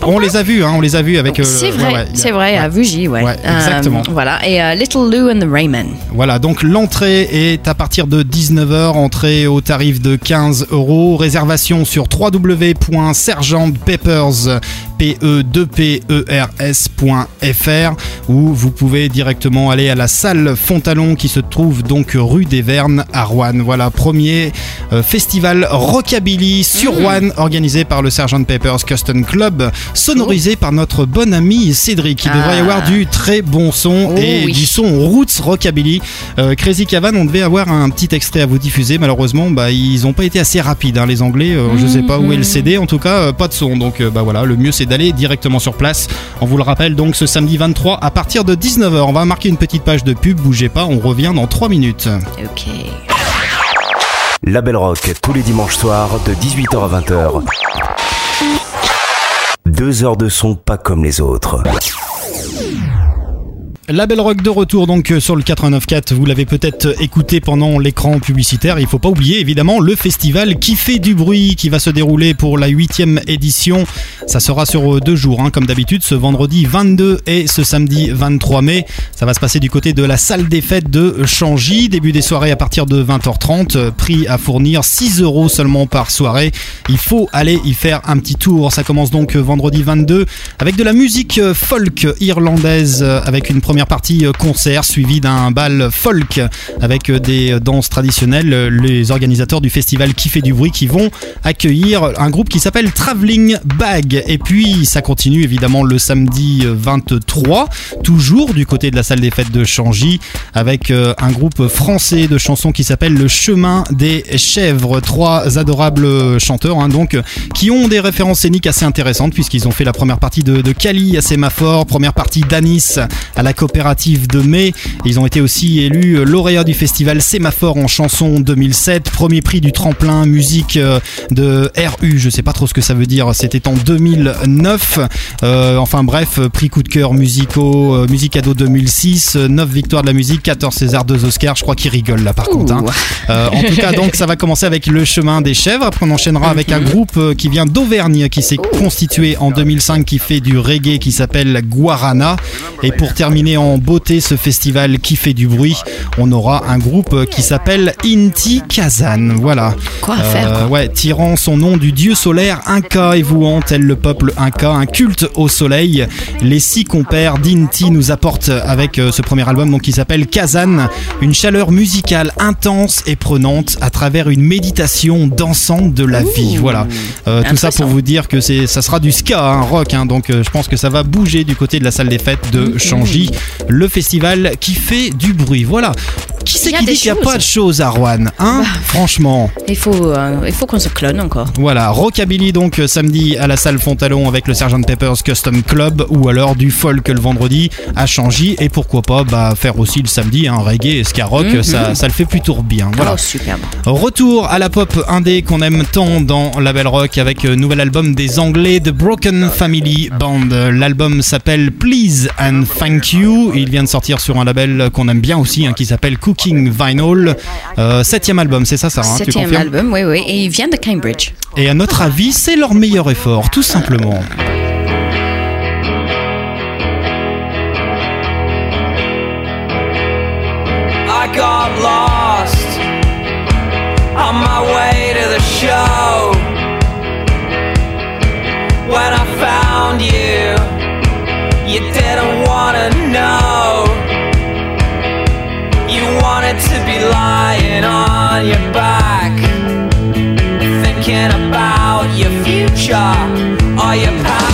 On les a vus, hein, on les a vus avec. euh, C'est vrai, ouais, c'est vrai, à Vugy, ouais. Ouais, exactement. Euh, voilà, et euh, Little Lou and the Raymen. Voilà, donc l'entrée est à partir de 19h, entrée au tarif de 15 euros. Réservation sur www.sergeantpeppers, E P-E-2-P-E-R-S.fr où vous pouvez directement aller à la salle Fontalon qui se trouve donc rue des Vernes à Rouen. Voilà, premier euh, festival Rockabilly sur Rouen organisé par le Sgt Peppers Custom Club, sonorisé par notre bon ami Cédric. Il devrait y Ah. avoir du très bon son Oh et oui. du son Roots Rockabilly. Euh, Crazy Cavan, on devait avoir un petit extrait à vous diffuser. Malheureusement, bah, ils n'ont pas été assez rapides, hein, les Anglais. Euh, Je sais pas où est le CD, en tout cas, euh, pas de son. Donc, bah voilà, le mieux c'est d'aller directement sur place. On vous le rappelle donc ce samedi 23 à partir de 19h. On va marquer une petite page de pub. Bougez pas, on revient dans 3 minutes. Ok. La Belle Rock tous les dimanches soirs de 18h à 20h. Deux heures de son pas comme les autres. La Belle Rock de retour donc euh, sur le 89.4, vous l'avez peut-être écouté pendant l'écran publicitaire. Il faut pas oublier évidemment le festival qui fait du bruit qui va se dérouler pour la huitième édition. Ça sera sur euh, deux jours hein, comme d'habitude, ce vendredi 22 et ce samedi 23 mai. Ça va se passer du côté de la salle des fêtes de Changy. Début des soirées à partir de 20h30. euh, Prix à fournir 6 euros seulement par soirée. Il faut aller y faire un petit tour. Ça commence donc euh, vendredi 22 avec de la musique euh, folk irlandaise euh, avec une première partie euh, concert suivie d'un bal folk avec euh, des danses traditionnelles. Euh, Les organisateurs du festival qui fait du bruit qui vont accueillir un groupe qui s'appelle Traveling Bag. Et puis ça continue évidemment le samedi euh, 23, toujours du côté de la salle des fêtes de Changy avec euh, un groupe français de chansons qui s'appelle Le Chemin des Chèvres. Trois adorables chanteurs hein, donc qui ont des références scéniques assez intéressantes puisqu'ils ont fait la première partie de, de Cali à Sémaphore, première partie d'Anis à la coopérative de mai. Ils ont été aussi élus lauréats du festival Sémaphore en chanson 2007, premier prix du tremplin musique euh, de RU, je sais pas trop ce que ça veut dire, c'était en 2009. Euh, enfin bref, prix coup de cœur musicaux, euh, musique ado 2006, 9 victoires de la musique, 14 César, 2 Oscars, je crois qu'ils rigolent là par contre. hein. Euh, en tout cas, donc ça va commencer avec le chemin des chèvres. Après, on enchaînera avec un groupe euh, qui vient d'Auvergne, qui s'est constitué en 2005, qui fait du reggae, qui s'appelle Guarana. Et pour terminer en beauté ce festival qui fait du bruit, on aura un groupe euh, qui s'appelle Inti Kazan. Voilà. Quoi à faire, quoi. Ouais, tirant son nom du dieu solaire Inca et vouant tel le peuple Inca un culte au soleil. Les six compères d'Inti nous apportent avec euh, ce premier album donc qui s'appelle Kazan une chaleur musicale intense et prenante à travers une méditation dansante de la vie. Voilà. Euh, tout ça pour vous dire que ça sera du ska, un rock. hein. donc euh, je pense que ça va bouger du côté de la salle des fêtes de Changy, le festival qui fait du bruit. Voilà. Qui c'est qui dit qu'il n'y a choses. pas de choses à Rouen hein Franchement. Il faut, euh, il faut qu'on se clone encore. Voilà, Rockabilly donc euh, samedi à la salle Fontalon avec le Sgt Peppers Custom Club ou alors du folk le vendredi à Changy et pourquoi pas bah, faire aussi le samedi un reggae et ska rock, ça, ça le fait plutôt bien. Voilà. Oh, superbe. Retour à la pop indé qu'on aime tant dans la Belle Rock avec euh, nouvel album des Anglais The Broken Family Band. L'album s'appelle Please and Thank You. Il vient de sortir sur un label qu'on aime bien aussi hein, qui s'appelle Cooking Vinyl. Euh, septième album, c'est ça Sarah hein, Septième album, oui, oui. Et il vient de Cambridge. Et à notre avis, c'est leur meilleur effort, tout simplement. I got lost on my way to the show. When I found you, you didn't wanna know. You wanted to be lying on your back, thinking about your future or your past.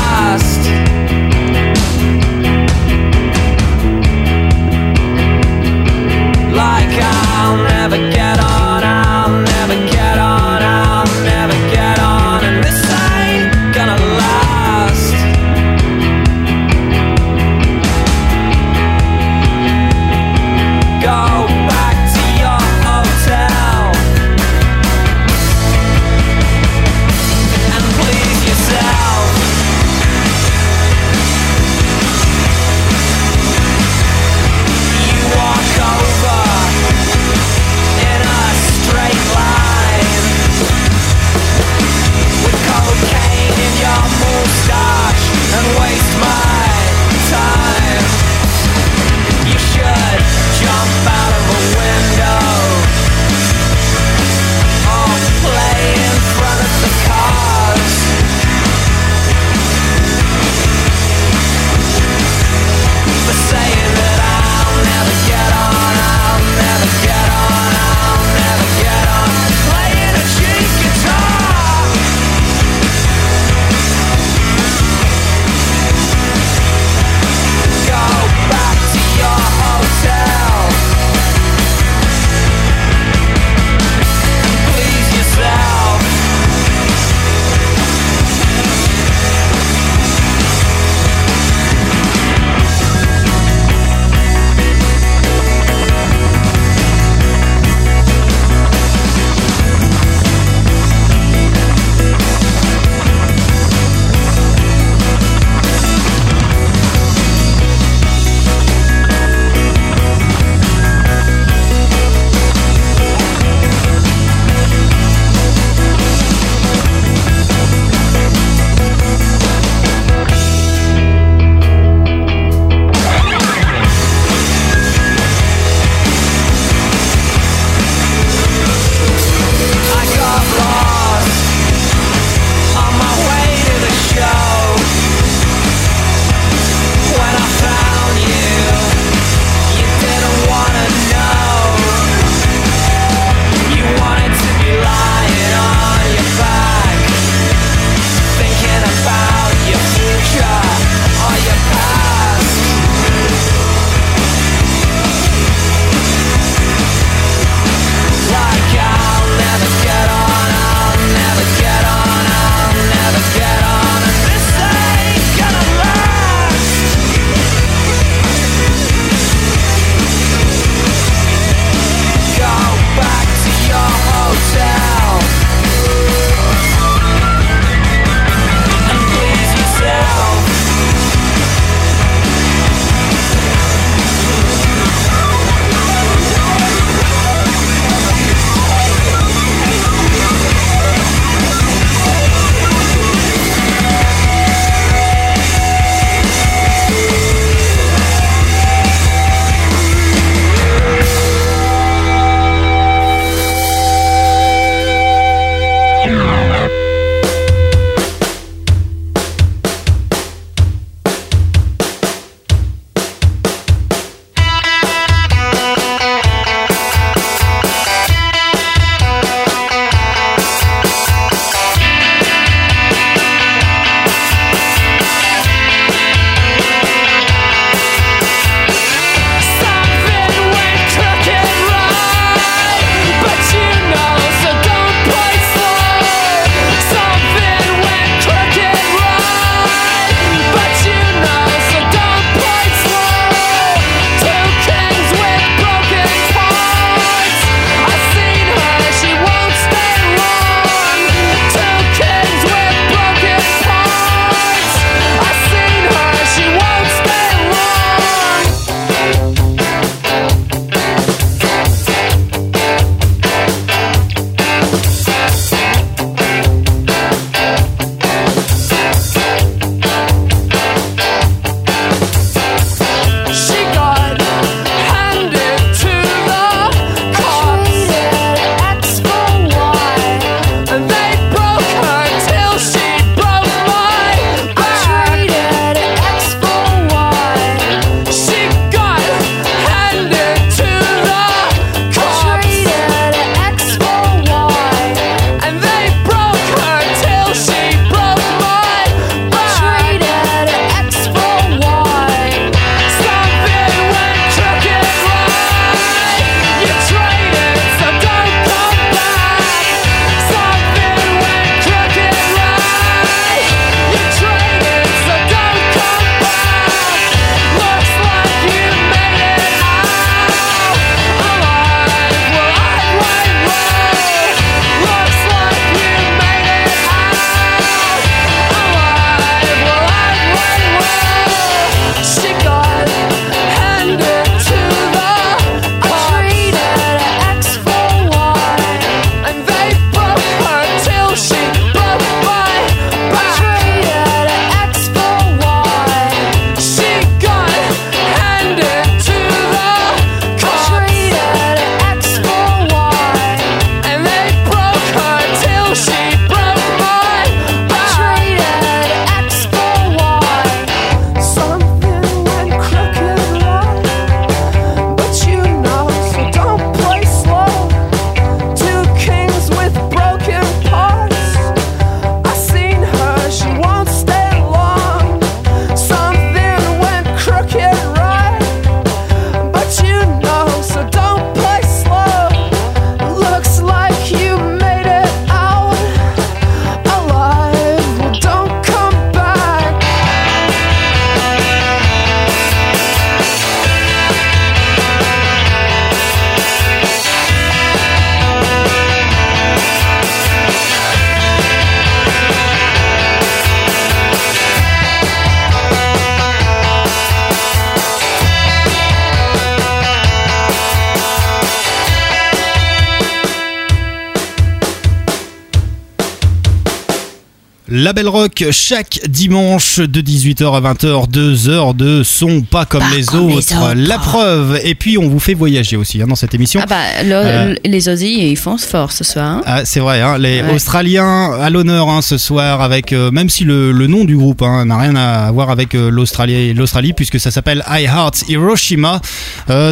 La Belle Rock chaque dimanche de 18h à 20h, 2 heures de son pas comme, Pas les, comme les autres. La preuve. Et puis on vous fait voyager aussi hein, dans cette émission. Ah bah, le- Euh. les Aussies, ils font fort ce soir. hein. Ah, c'est vrai, hein, les Ouais. Australiens à l'honneur ce soir, avec euh, même si le, le nom du groupe n'a rien à voir avec euh, l'Australie, l'Australie puisque ça s'appelle I Heart Hiroshima.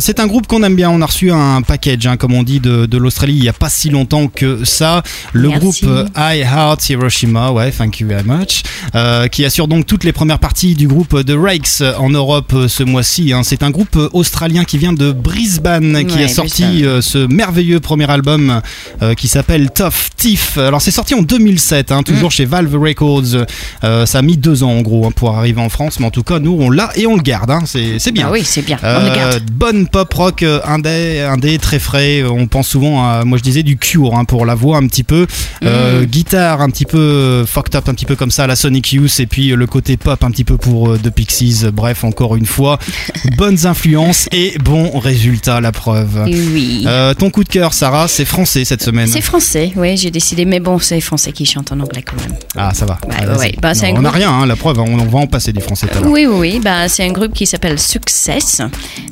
C'est un groupe qu'on aime bien. On a reçu un package, comme on dit, de, de l'Australie il y a pas si longtemps que ça. Le Merci. groupe I Heart Hiroshima, ouais, thank you very much, euh, qui assure donc toutes les premières parties du groupe The Rakes en Europe euh, ce mois-ci. hein. C'est un groupe euh, australien qui vient de Brisbane, qui a sorti euh, ce merveilleux premier album euh, qui s'appelle Tough Thief. Alors c'est sorti en 2007, hein, Mm. toujours chez Valve Records. Euh, ça a mis deux ans en gros hein, pour arriver en France, mais en tout cas nous on l'a et on le garde. hein. C'est bien. Ah oui, c'est bien. Euh, bonne pop rock euh, indé, indé très frais. Euh, On pense souvent à, moi je disais du Cure hein, pour la voix un petit peu, Euh, Mm. guitare un petit peu euh, fucked up un petit peu comme ça, à la Sonic Youth et puis euh, le côté pop un petit peu pour euh, The Pixies. Bref, encore une fois, bonnes influences et bons résultats, la preuve. Oui. Euh, ton coup de cœur, Sarah, c'est français cette semaine. C'est français, oui, j'ai décidé. Mais bon, c'est français qui chante en anglais quand même. Ah, ça va. Ah, ouais. Bah, Non, on n'a rien, hein, la preuve, on, on va en passer du français tout à l'heure. Oui, oui. Bah, c'est un groupe qui s'appelle Success.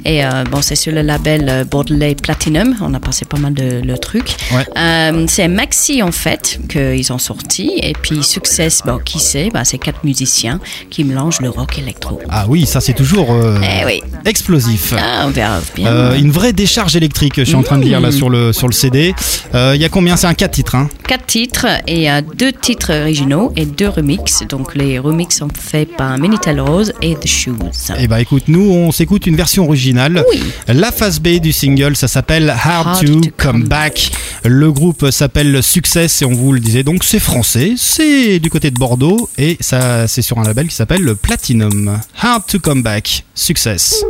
Et euh, bon, c'est sur le label Bordelais Platinum. On a passé pas mal de le truc. Ouais. Euh, c'est un maxi en fait qu'ils ont sorti. Et puis Success, bon, qui c'est bah, C'est quatre musiciens qui mélangent le rock électro. Ah oui, ça c'est toujours euh, Eh oui. explosif. Ah, on verra bien. Euh, une vraie décharge électrique, je suis en train de lire là sur le, sur le CD. Euh, Il y a combien? C'est un 4 titres. Hein Quatre titres et deux titres originaux et deux remixes. Donc les remixes sont faits par Minitel Rose et The Shoes. Eh bah écoute, nous on s'écoute une version originale. Oui. La phase B du single, ça s'appelle Hard, Hard to, to Come Come Back. Le groupe s'appelle Success et on vous le disait donc c'est français, c'est du côté de Bordeaux et ça c'est sur un label qui s'appelle le Platinum. Hard to Come Back, Success.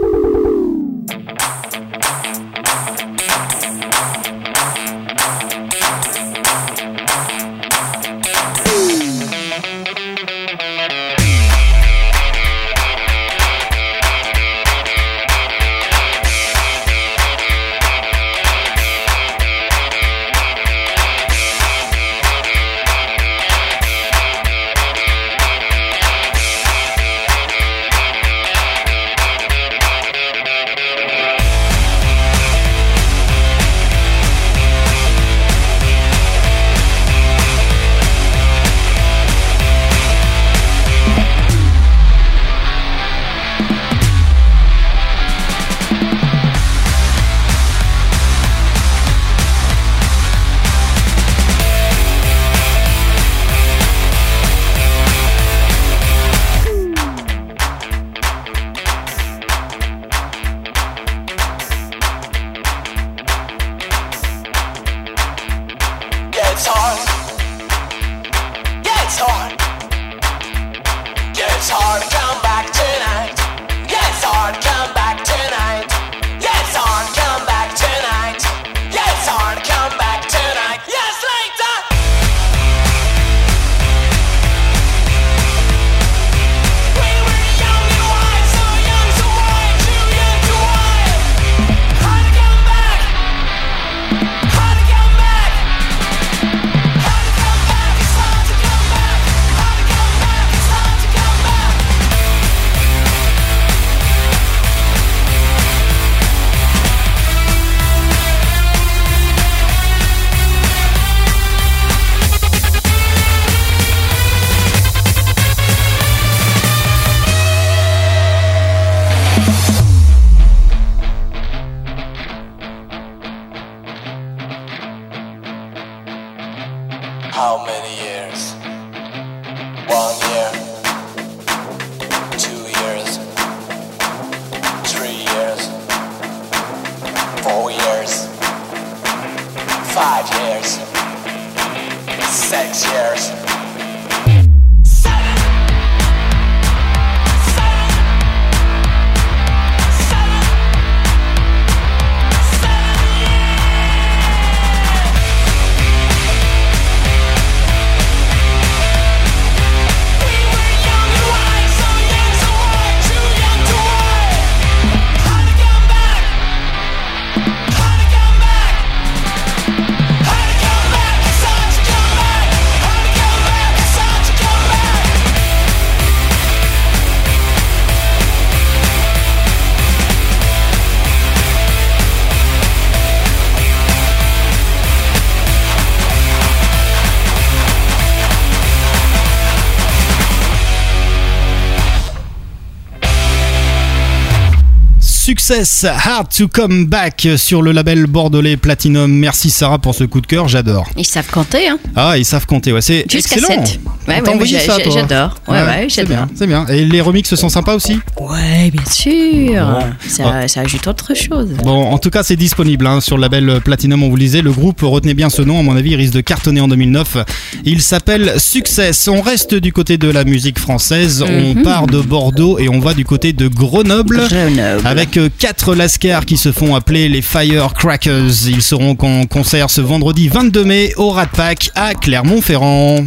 Success, Hard to Come Back sur le label bordelais Platinum. Merci Sarah pour ce coup de cœur, j'adore. Ils savent compter, hein. Ah, ils savent compter, ouais, c'est Jusqu'à excellent. 7. On Ouais, t'a ouais, j'adore. Ouais, ouais, c'est j'adore. bien, c'est bien. Et les remixes sont sympas aussi Ouais, bien sûr. Bon. Ça, ça ajoute autre chose. Bon, en tout cas, c'est disponible hein, sur le label Platinum, on vous le disait. Le groupe, retenez bien ce nom, à mon avis, il risque de cartonner en 2009. Il s'appelle Success. On reste du côté de la musique française, on Mhm. part de Bordeaux et on va du côté de Grenoble. Grenoble. Avec euh, quatre lascars qui se font appeler les Firecrackers. Ils seront en concert ce vendredi 22 mai au Rat Pack à Clermont-Ferrand.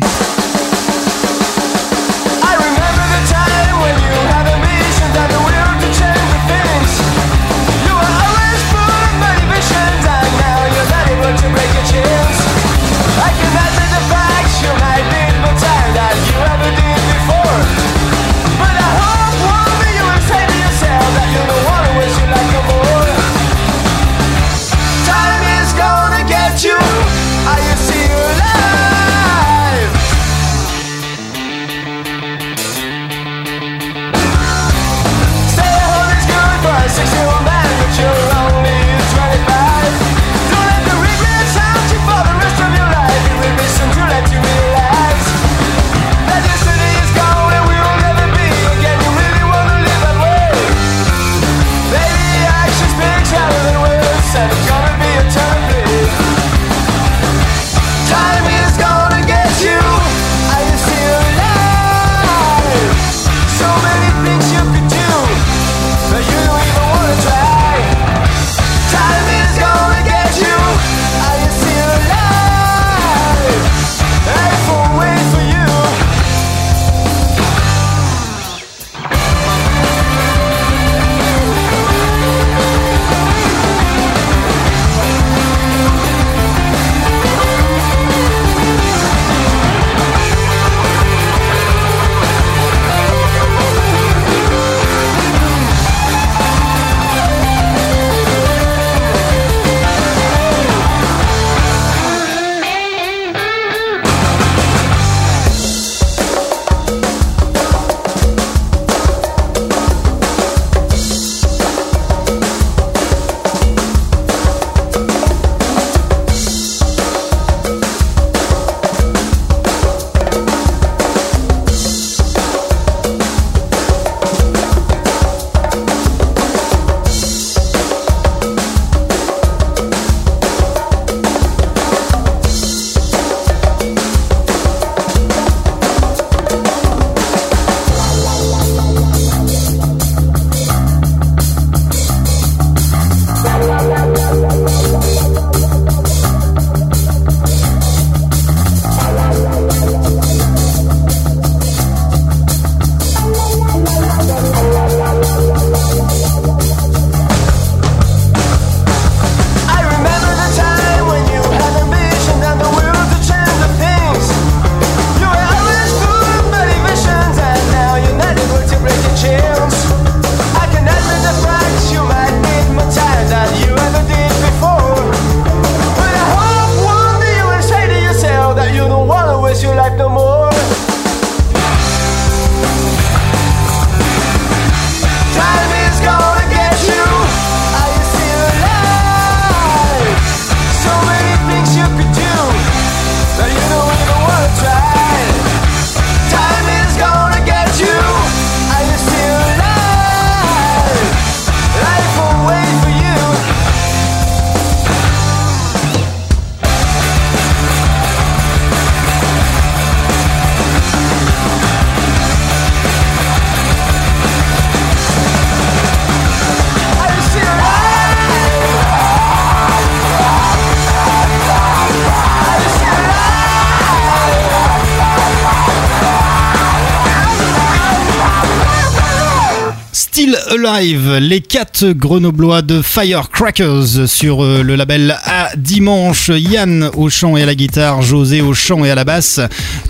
Alive, les quatre grenoblois de Firecrackers sur euh, le label à dimanche. Yann au chant et à la guitare, José au chant et à la basse,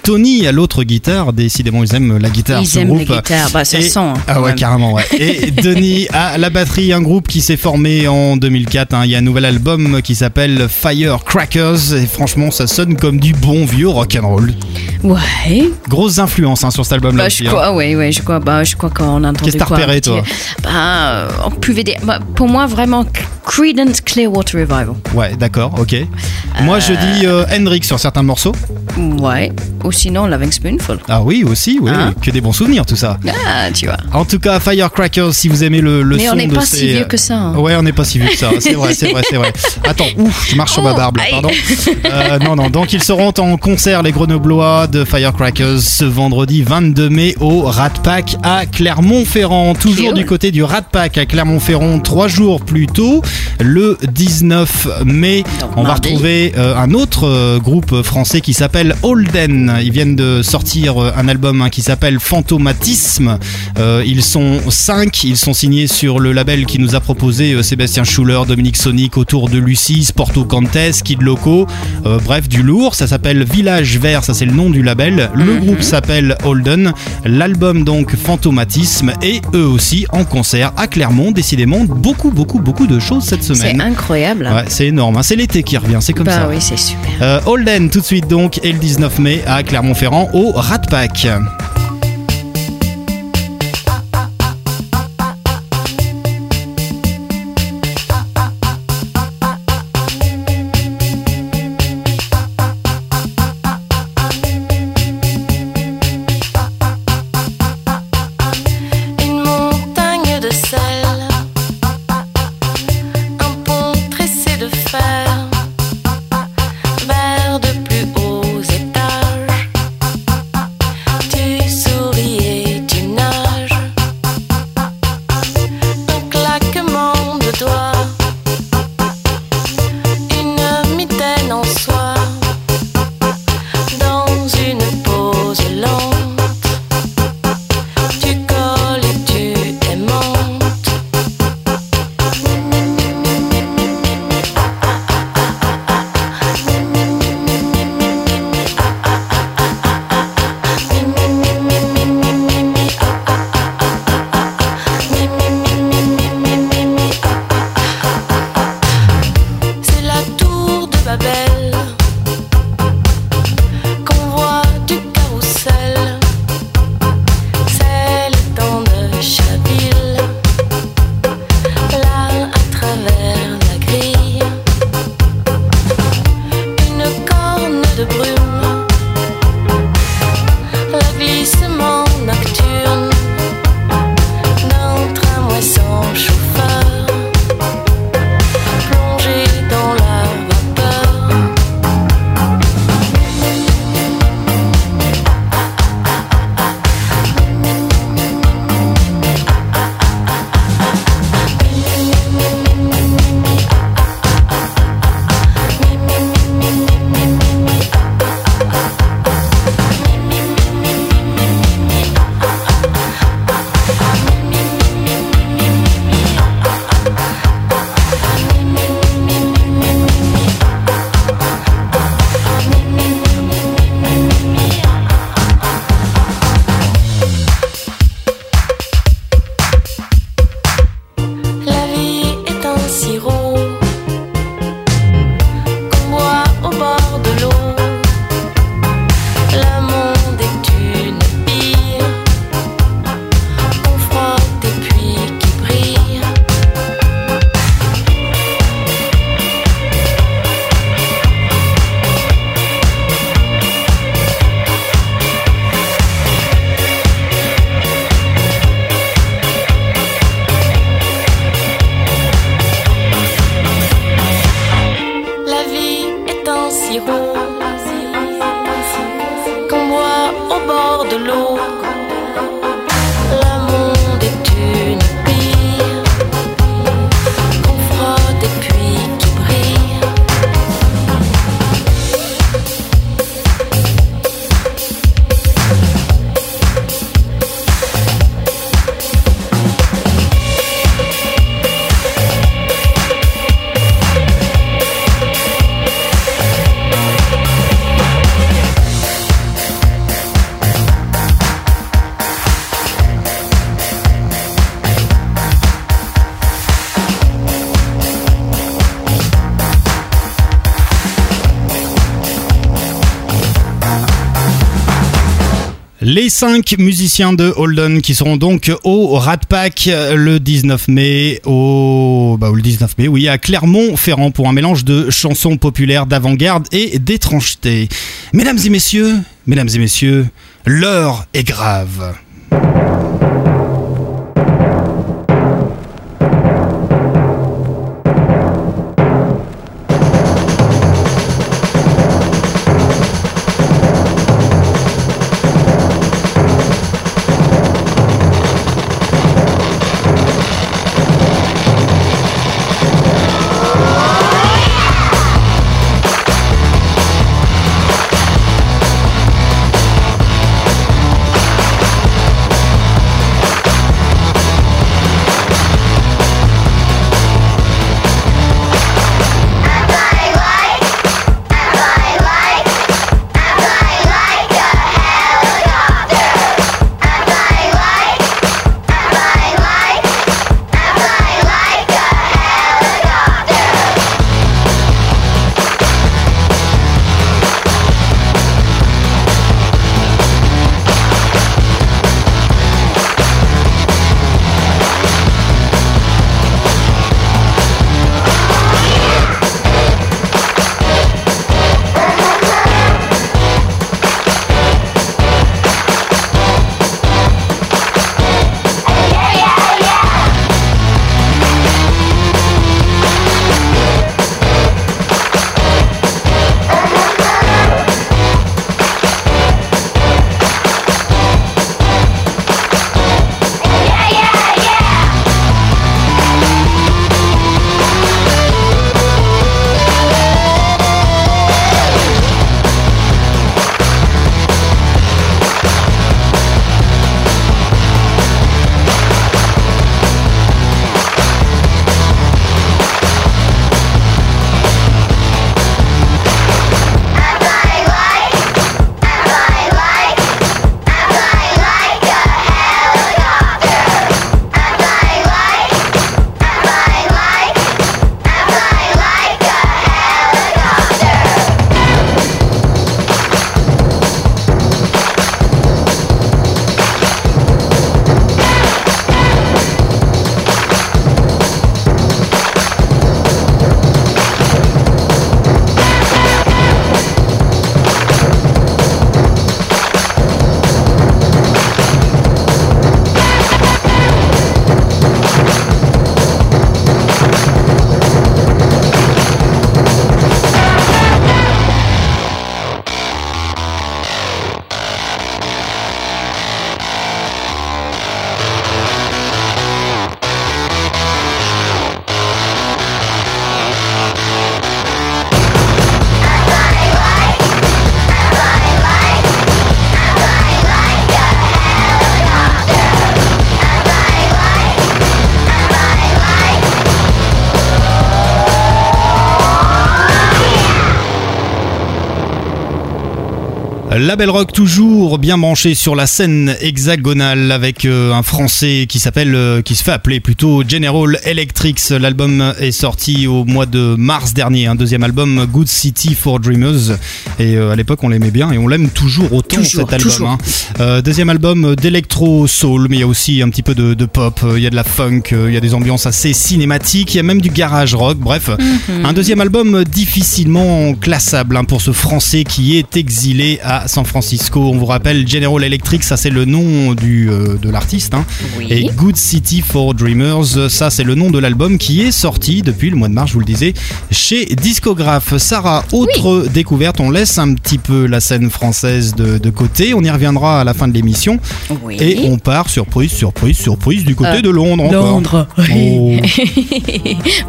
Tony à l'autre guitare. Décidément, ils aiment la guitare. Ils ce aiment groupe. la guitare, bah, ça Et- sent, hein, ah ouais, même. carrément, ouais. Et Denis à la batterie, un groupe qui s'est formé en 2004. hein. Il y a un nouvel album qui s'appelle Firecrackers. Et franchement, ça sonne comme du bon vieux rock'n'roll. Ouais. Grosse influence hein, sur cet album-là Bah, je hein. crois, ouais, ouais, je crois, bah, je crois qu'on entendait Qu'est-ce que t'as repéré, toi Ben, euh, on pouvait dire, bah, pour moi, vraiment, Creedence Clearwater Revival. Ouais, d'accord, ok. Moi, je dis euh, Hendrix sur certains morceaux. Ouais. Ou sinon, Loving Spoonful. Ah oui, aussi, oui. Hein Que des bons souvenirs, tout ça. Ah, tu vois. En tout cas, Firecrackers, si vous aimez le, le Mais son on n'est pas ces- si vieux que ça. hein. Ouais, on n'est pas si vieux que ça. C'est vrai, c'est vrai, c'est vrai. Attends, ouf, je marche sur ma Oh, barbe, aïe. pardon. Euh, non, non. Donc, ils seront en concert, les Grenoblois de Firecrackers, ce vendredi 22 mai au Rat Pack à Clermont-Ferrand. Toujours du côté du Rat Pack à Clermont-Ferrand, trois jours plus tôt, le 19 mai. On va retrouver euh, un autre euh, groupe français qui s'appelle Holden. Ils viennent de sortir euh, un album hein, qui s'appelle Fantomatisme. Ils sont cinq. Ils sont signés sur le label qui nous a proposé Sébastien Schuller, Dominique Sonic, autour de Lucie, Porto Cantes, Kid Loco. Bref, du lourd. Ça s'appelle Village Vert. Ça, c'est le nom du label. Le Mhm. groupe s'appelle Holden. L'album, donc, Fantomatisme. Et eux aussi en concert à Clermont. Décidément, beaucoup, beaucoup, beaucoup de choses cette C'est semaine. incroyable. Ouais, c'est énorme. hein. C'est l'été qui revient. C'est comme bah ça. oui, c'est super. Euh, Holden tout de suite donc et le 19 mai à Clermont-Ferrand au Rat Pack. Les cinq musiciens de Holden qui seront donc au Rat Pack le 19 mai, au, bah, le 19 mai, oui, à Clermont-Ferrand pour un mélange de chansons populaires d'avant-garde et d'étrangeté. Mesdames et messieurs, mesdames et messieurs, l'heure est grave. Label Rock toujours bien branché sur la scène hexagonale avec euh, un français qui s'appelle euh, qui se fait appeler plutôt General Electrics. L'album est sorti au mois de mars dernier, un deuxième album Good City for Dreamers et euh, à l'époque on l'aimait bien et on l'aime toujours autant Toujours, cet album. hein. Euh, deuxième album d'électro soul mais il y a aussi un petit peu de, de pop, il y a de la funk, il y a des ambiances assez cinématiques, il y a même du garage rock. Bref, Mhm. un deuxième album difficilement classable hein, pour ce Français qui est exilé à San Francisco. On vous rappelle, General Electric, ça c'est le nom du, euh, de l'artiste. hein. Oui. Et Good City for Dreamers, ça c'est le nom de l'album qui est sorti depuis le mois de mars, je vous le disais, chez Discographe. Sarah, autre découverte, on laisse un petit peu la scène française de, de côté, on y reviendra à la fin de l'émission. Oui. Et on part, surprise, surprise, surprise, du côté Euh, de Londres encore. Londres, Oh.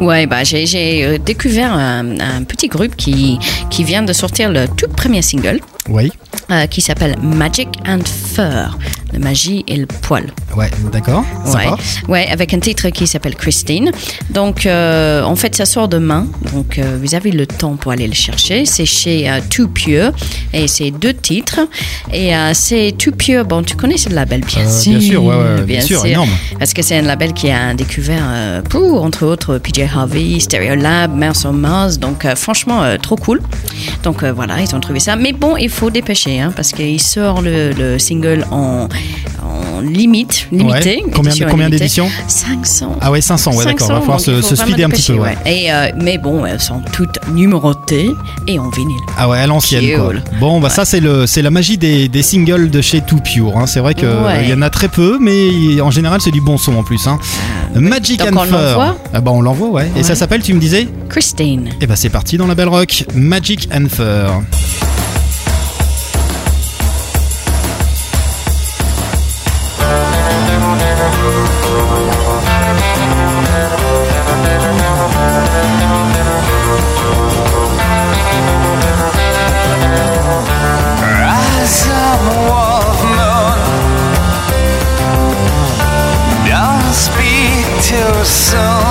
ouais, bah, j'ai, j'ai, euh, découvert un, un petit groupe qui, qui vient de sortir le tout premier single Oui, euh, qui s'appelle Magic and Fur, magie et le poil. Ouais, d'accord. Ouais, ouais, avec un titre qui s'appelle Christine. Donc, euh, en fait, ça sort demain. Donc, euh, vous avez le temps pour aller le chercher. C'est chez euh, Too Pure et c'est deux titres. Et euh, c'est Too Pure. Bon, tu connais ce label, bien sûr. bien sûr, ouais, ouais, bien sûr, énorme. Parce que c'est un label qui a découvert, pour, entre autres, PJ Harvey, Stereolab, Mars on Mars. Donc, franchement, trop cool. Donc, voilà, ils ont trouvé ça. Mais bon, il faut dépêcher, hein, parce qu'il sort le, le single en, en limite, limité. Ouais. Combien, édition combien limitée. d'éditions 500. Ah ouais, 500, ouais, d'accord. 500, Va falloir se, se speeder un petit peu. ouais. Et, euh, mais bon, elles sont toutes numérotées et en vinyle. Ah ouais, à l'ancienne. Cool. Bon, bah ça c'est le c'est la magie des, des singles de chez Too Pure. hein. C'est vrai que Ouais. il y en a très peu, mais en général c'est du bon son en plus. Hein. Magic Donc, and on Fur. Ah bah on l'envoie, ouais. Et ça s'appelle, tu me disais? Christine. Et bah c'est parti dans la Belle Rock. Magic and Fur. Too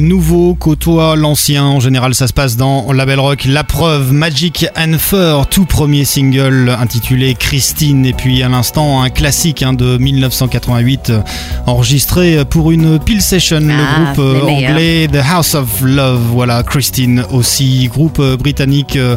nouveau côtoie l'ancien, en général ça se passe dans Label Rock, La Preuve, Magic and Fur, tout premier single intitulé Christine, et puis à l'instant un classique hein, de 1988 euh, enregistré pour une Pill Session, Ah, le groupe euh, anglais The House of Love, voilà Christine aussi, groupe euh, britannique euh,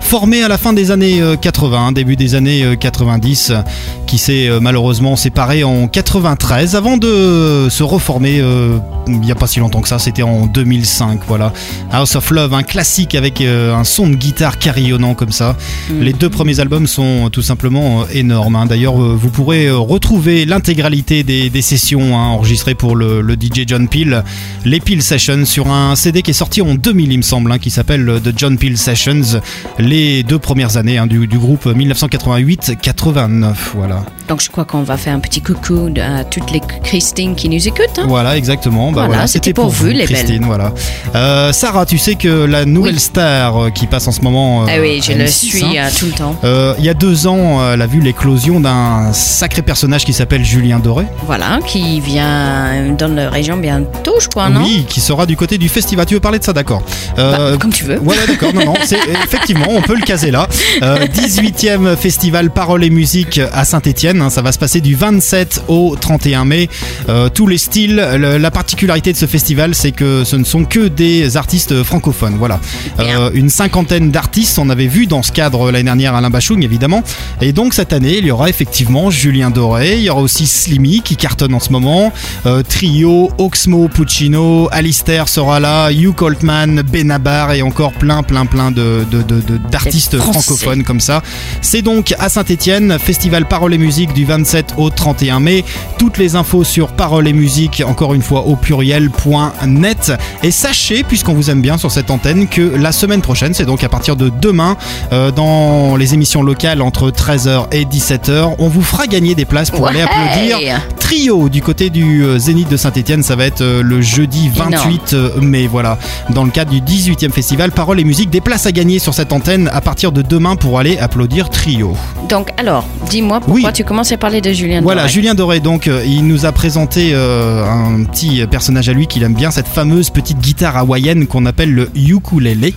formé à la fin des années euh, 80, début des années euh, 90, euh, qui s'est euh, malheureusement séparé en 93 avant de se reformer euh, il n'y a pas si longtemps que ça, c'était en 2005, voilà. House of Love, un classique avec euh, un son de guitare carillonnant comme ça. Mm. Les deux premiers albums sont tout simplement énormes. hein. D'ailleurs, vous pourrez retrouver l'intégralité des, des sessions hein, enregistrées pour le, le DJ John Peel, les Peel Sessions, sur un CD qui est sorti en 2000, il me semble, hein, qui s'appelle The John Peel Sessions, les deux premières années du, du groupe 1988-89, voilà. Donc je crois qu'on va faire un petit coucou à toutes les Christine qui nous écoutent. hein. Voilà, exactement. Bah Voilà, voilà, c'était pour vous, les Christine. belles. Voilà. Euh, Sarah, tu sais que la nouvelle Oui. star euh, qui passe en ce moment. ah oui, je le M6, suis hein, euh, tout le temps. euh, il y a deux ans, euh, elle a vu l'éclosion d'un sacré personnage qui s'appelle Julien Doré. Voilà, qui vient dans la région bientôt, je crois, non? Oui, qui sera du côté du festival. Tu veux parler de ça, d'accord Euh, Bah, Comme tu veux. Voilà, d'accord. Non, non, effectivement, on peut le caser là. Euh, 18e festival Parole et Musique à Saint-Etienne. Ça va se passer du 27 au 31 mai. Euh, tous les styles. Le- la particularité de ce festival, c'est que ce ne sont que des artistes francophones. Voilà. Euh, une cinquantaine d'artistes. On avait vu dans ce cadre l'année dernière Alain Bachung, évidemment. Et donc cette année, il y aura effectivement Julien Doré. Il y aura aussi Slimy qui cartonne en ce moment. Euh, Trio, Oxmo Puccino, Alistair sera là, Hugh Coltman, Benabar et encore plein, plein, plein de, de- de- de- d'artistes francophones comme ça. C'est donc à Saint-Etienne, Festival Parole et Musique du 27 au 31 mai. Toutes les infos sur Parole et Musique, encore une fois au pluriel.net. Et sachez, puisqu'on vous aime bien sur cette antenne, que la semaine prochaine, c'est donc à partir de demain, euh, dans les émissions locales entre 13h et 17h, on vous fera gagner des places pour aller applaudir Trio du côté du euh, Zénith de Saint-Etienne. Ça va être euh, le jeudi 28 mai, voilà, dans le cadre du 18e festival Parole et Musique. Des places à gagner sur cette antenne à partir de demain pour aller applaudir Trio. Donc, alors, dis-moi pourquoi tu commences à parler de Julien Voilà, Doré. Julien Doré, donc, euh, il nous a présenté euh, un petit personnage à lui qu'il aime bien, cette fameuse petite guitare hawaïenne qu'on appelle le ukulélé.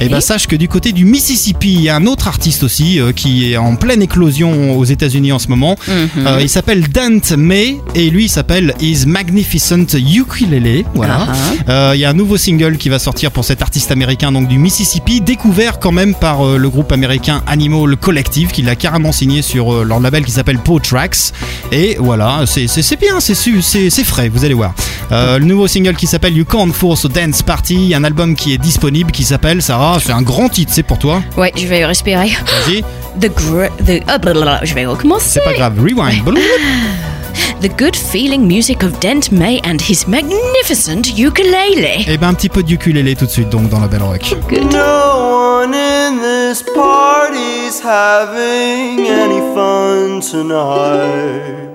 Et ben sache que du côté du Mississippi, il y a un autre artiste aussi euh, qui est en pleine éclosion aux États-Unis en ce moment. Mhm. Euh, il s'appelle Dante May et lui il s'appelle His Magnificent Ukulele. Voilà. Ah, Euh, Il y a un nouveau single qui va sortir pour cet artiste américain donc du Mississippi, découvert quand même par le groupe américain Animal Collective, qui l'a carrément signé sur leur label qui s'appelle Poe Tracks. Et voilà, c'est bien, c'est frais, vous allez voir. Euh, le nouveau single qui s'appelle You Can't Force a Dance Party, un album qui est disponible qui s'appelle Sarah, c'est un grand titre, c'est pour toi. Ouais, je vais respirer. Vas-y. The gr- the oh, je vais recommencer. C'est pas grave, rewind. The good feeling music of Dent May and his magnificent ukulele. Et ben un petit peu de ukulélé tout de suite donc dans la belle rock. No one in this party's having any fun tonight.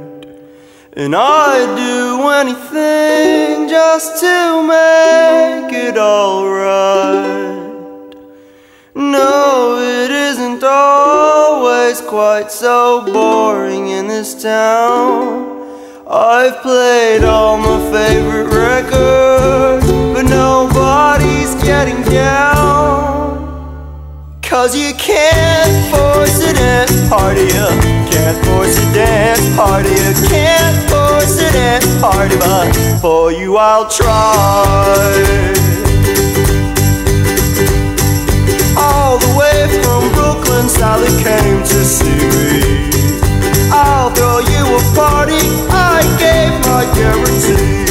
And I'd do anything just to make it alright. No, it isn't always quite so boring in this town. I've played all my favorite records, but nobody's getting down. Cause you can't force a dance party, you can't force a dance party, you can't force a dance party, but for you I'll try. From Brooklyn, Sally came to see me. I'll throw you a party, I gave my guarantee.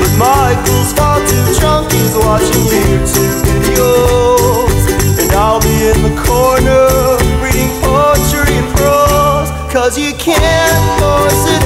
But Michael's far too drunk, he's watching YouTube videos. And I'll be in the corner, reading poetry and prose. Cause you can't force a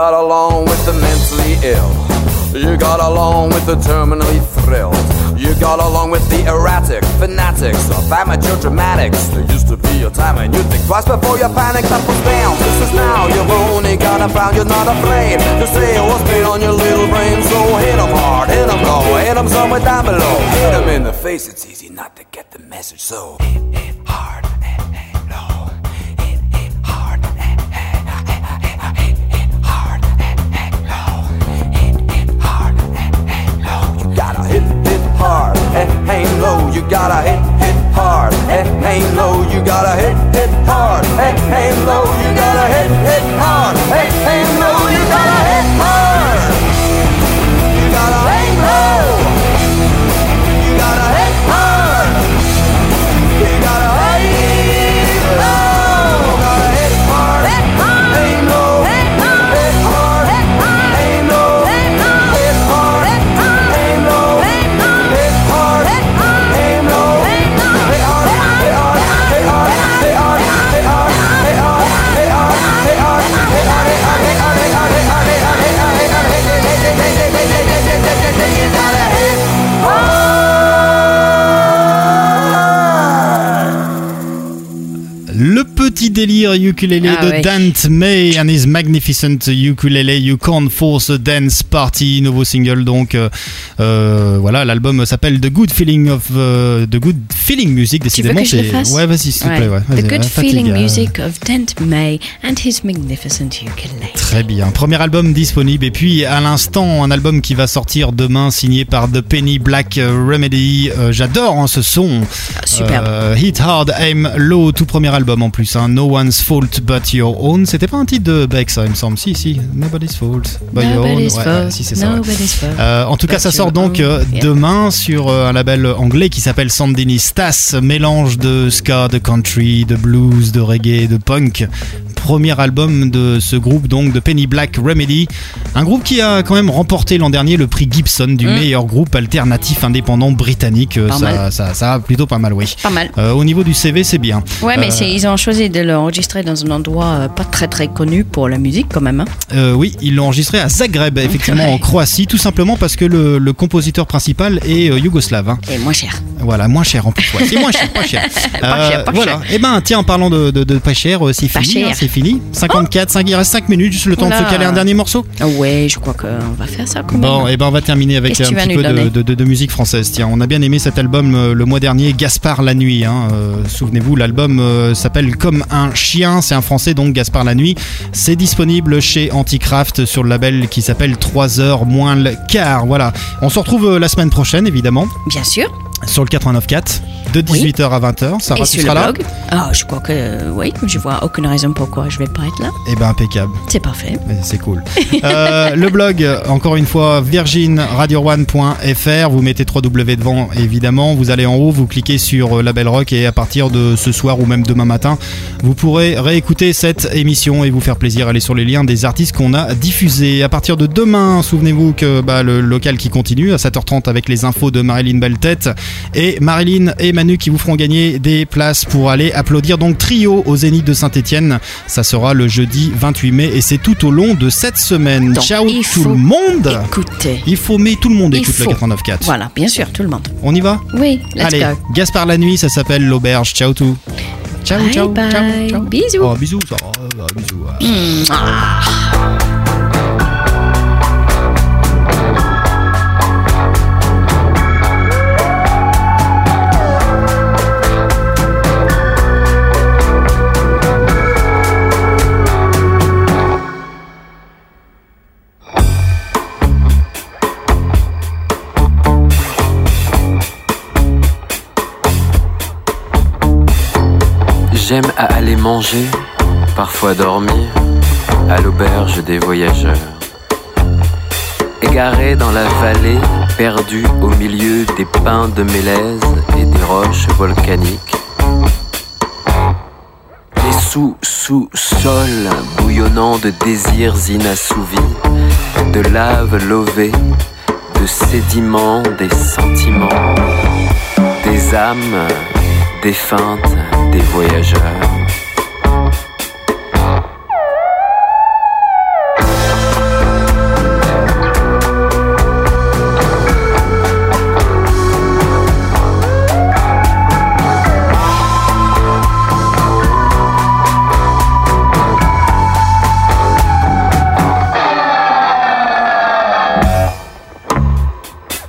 got along with the mentally ill. You got along with the terminally thrilled. You got along with the erratic fanatics of amateur dramatics. There used to be a time when you think twice before you panic. That was down. This is now. You've only got a found. You're not afraid to say what's been on your little brain. So hit 'em hard, hit 'em low, hit 'em somewhere down below. Hit 'em in the face. It's easy not to get the message. So hit, hit hard, gotta hit, hit hard, hit, hit low. You gotta hit, hit hard, hit, hit low. You gotta hit, hit hard, hit, hit low. You gotta hit, hit hard, hit, hit low. You gotta hit délire ukulélé de ouais. Dante May and his magnificent ukulele You Can't Force a Dance Party, nouveau single donc. voilà, l'album s'appelle The Good Feeling of euh, The Good Feeling Music. Décidément, ouais, vas-y s'il te plaît. Ouais, The Good Feeling Music of Dent May and his magnificent ukulele. Très bien. Premier album disponible. Et puis, à l'instant, un album qui va sortir demain, signé par The Penny Black Remedy. J'adore ce son. superbe. Hit Hard, Aim Low, tout premier album en plus. One's Fault But Your Own. C'était pas un titre de Beck, ça, il me semble. Si, si. Nobody's Fault But Your Own. Ouais, si, c'est ça. Euh, en tout cas, ça sort donc euh, demain sur euh, un label anglais qui s'appelle Sandinistas, mélange de ska, de country, de blues, de reggae, de punk. Premier album de ce groupe donc de Penny Black Remedy, un groupe qui a quand même remporté l'an dernier le prix Gibson du Mm. meilleur groupe alternatif indépendant britannique. Ça, ça, ça a plutôt pas mal, oui. Pas mal. Euh, au niveau du CV, c'est bien. Ouais, mais Euh, ils ont choisi de l'enregistrer dans un endroit euh, pas très très connu pour la musique quand même. hein. Euh, oui, ils l'ont enregistré à Zagreb, effectivement, Ouais. en Croatie, tout simplement parce que le, le compositeur principal est euh, yougoslave. hein. Et moins cher. Voilà, moins cher en plus. ouais. C'est moins cher, pas cher. Pas cher, pas voilà. cher. Et ben, tiens, en parlant de, de, de pas cher, euh, c'est fini. cher. Hein, c'est fini. 54, 5, il reste 5 minutes, juste le temps de se caler un dernier morceau. Ah Ouais, je crois qu'on va faire ça quand Bon, même. et ben on va terminer avec un petit peu de, musique française. Tiens, on a bien aimé cet album euh, le mois dernier, Gaspard la nuit. hein. Euh, Souvenez-vous, l'album euh, s'appelle Comme un chien. C'est un français donc Gaspard la nuit. C'est disponible chez Anticraft sur le label qui s'appelle 3 heures moins le quart. Voilà. On se retrouve euh, la semaine prochaine évidemment Bien sûr. sur le 89.4. de 18h à 20h. Sarah, Et tu sur seras le là blog Ah, je crois que euh, oui. Je vois aucune raison pourquoi je vais pas être là. Eh ben impeccable. C'est parfait. Mais C'est cool. Euh, le blog, encore une fois, virginradio1.fr. Vous mettez 3W devant, évidemment. Vous allez en haut, vous cliquez sur euh, Label Rock et à partir de ce soir ou même demain matin, vous pourrez réécouter cette émission et vous faire plaisir. Aller sur les liens des artistes qu'on a diffusés. À partir de demain, souvenez-vous que bah, le local qui continue à 7h30 avec les infos de Marilyn Belletête et Marilyn et Manu qui vous feront gagner des places pour aller applaudir donc trio au Zénith de Saint-Etienne. Ça sera le jeudi 28 mai et c'est tout au long de cette semaine. Donc, Ciao tout le monde Écoutez. Il faut, mais tout le monde écoute faut. le 89.4. Voilà, bien sûr, tout le monde. On y va? Oui, let's Allez, go. Gaspard la nuit, ça s'appelle l'auberge. Ciao tout. Ciao, Bye ciao, bye. ciao, ciao. Bisous. Oh, bisous, va, euh, bisous. ah. J'aime à aller manger, parfois dormir, à l'auberge des voyageurs. Égaré dans la vallée, perdu au milieu des pins de mélèze et des roches volcaniques. Les sous-sous-sols bouillonnant de désirs inassouvis, de lave lovée, de sédiments des sentiments, des âmes défuntes des voyageurs.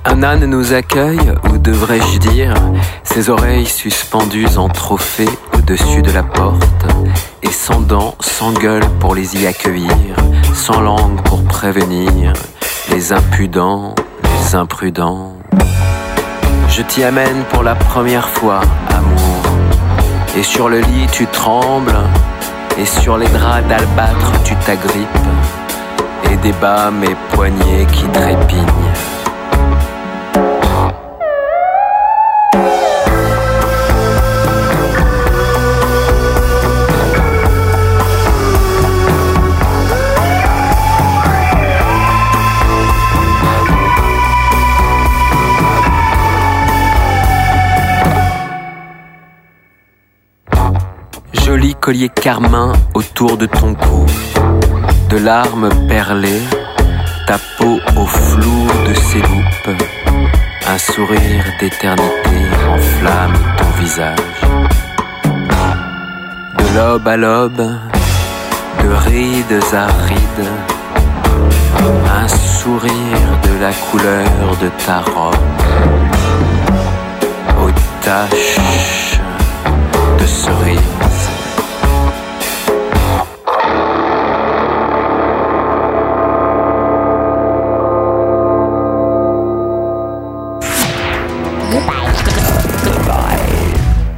Un âne nous accueille, ou devrais-je dire, ses oreilles suspendues en trophée au-dessus de la porte, et sans dents, sans gueule pour les y accueillir, sans langue pour prévenir les impudents, les imprudents. Je t'y amène pour la première fois, amour, et sur le lit tu trembles, et sur les draps d'albâtre tu t'agrippes, et débats mes poignets qui trépignent. Carmin autour de ton cou, de larmes perlées, ta peau au flou de ses loupes, un sourire d'éternité enflamme ton visage. De lobe à lobe, de rides à rides, un sourire de la couleur de ta robe, aux taches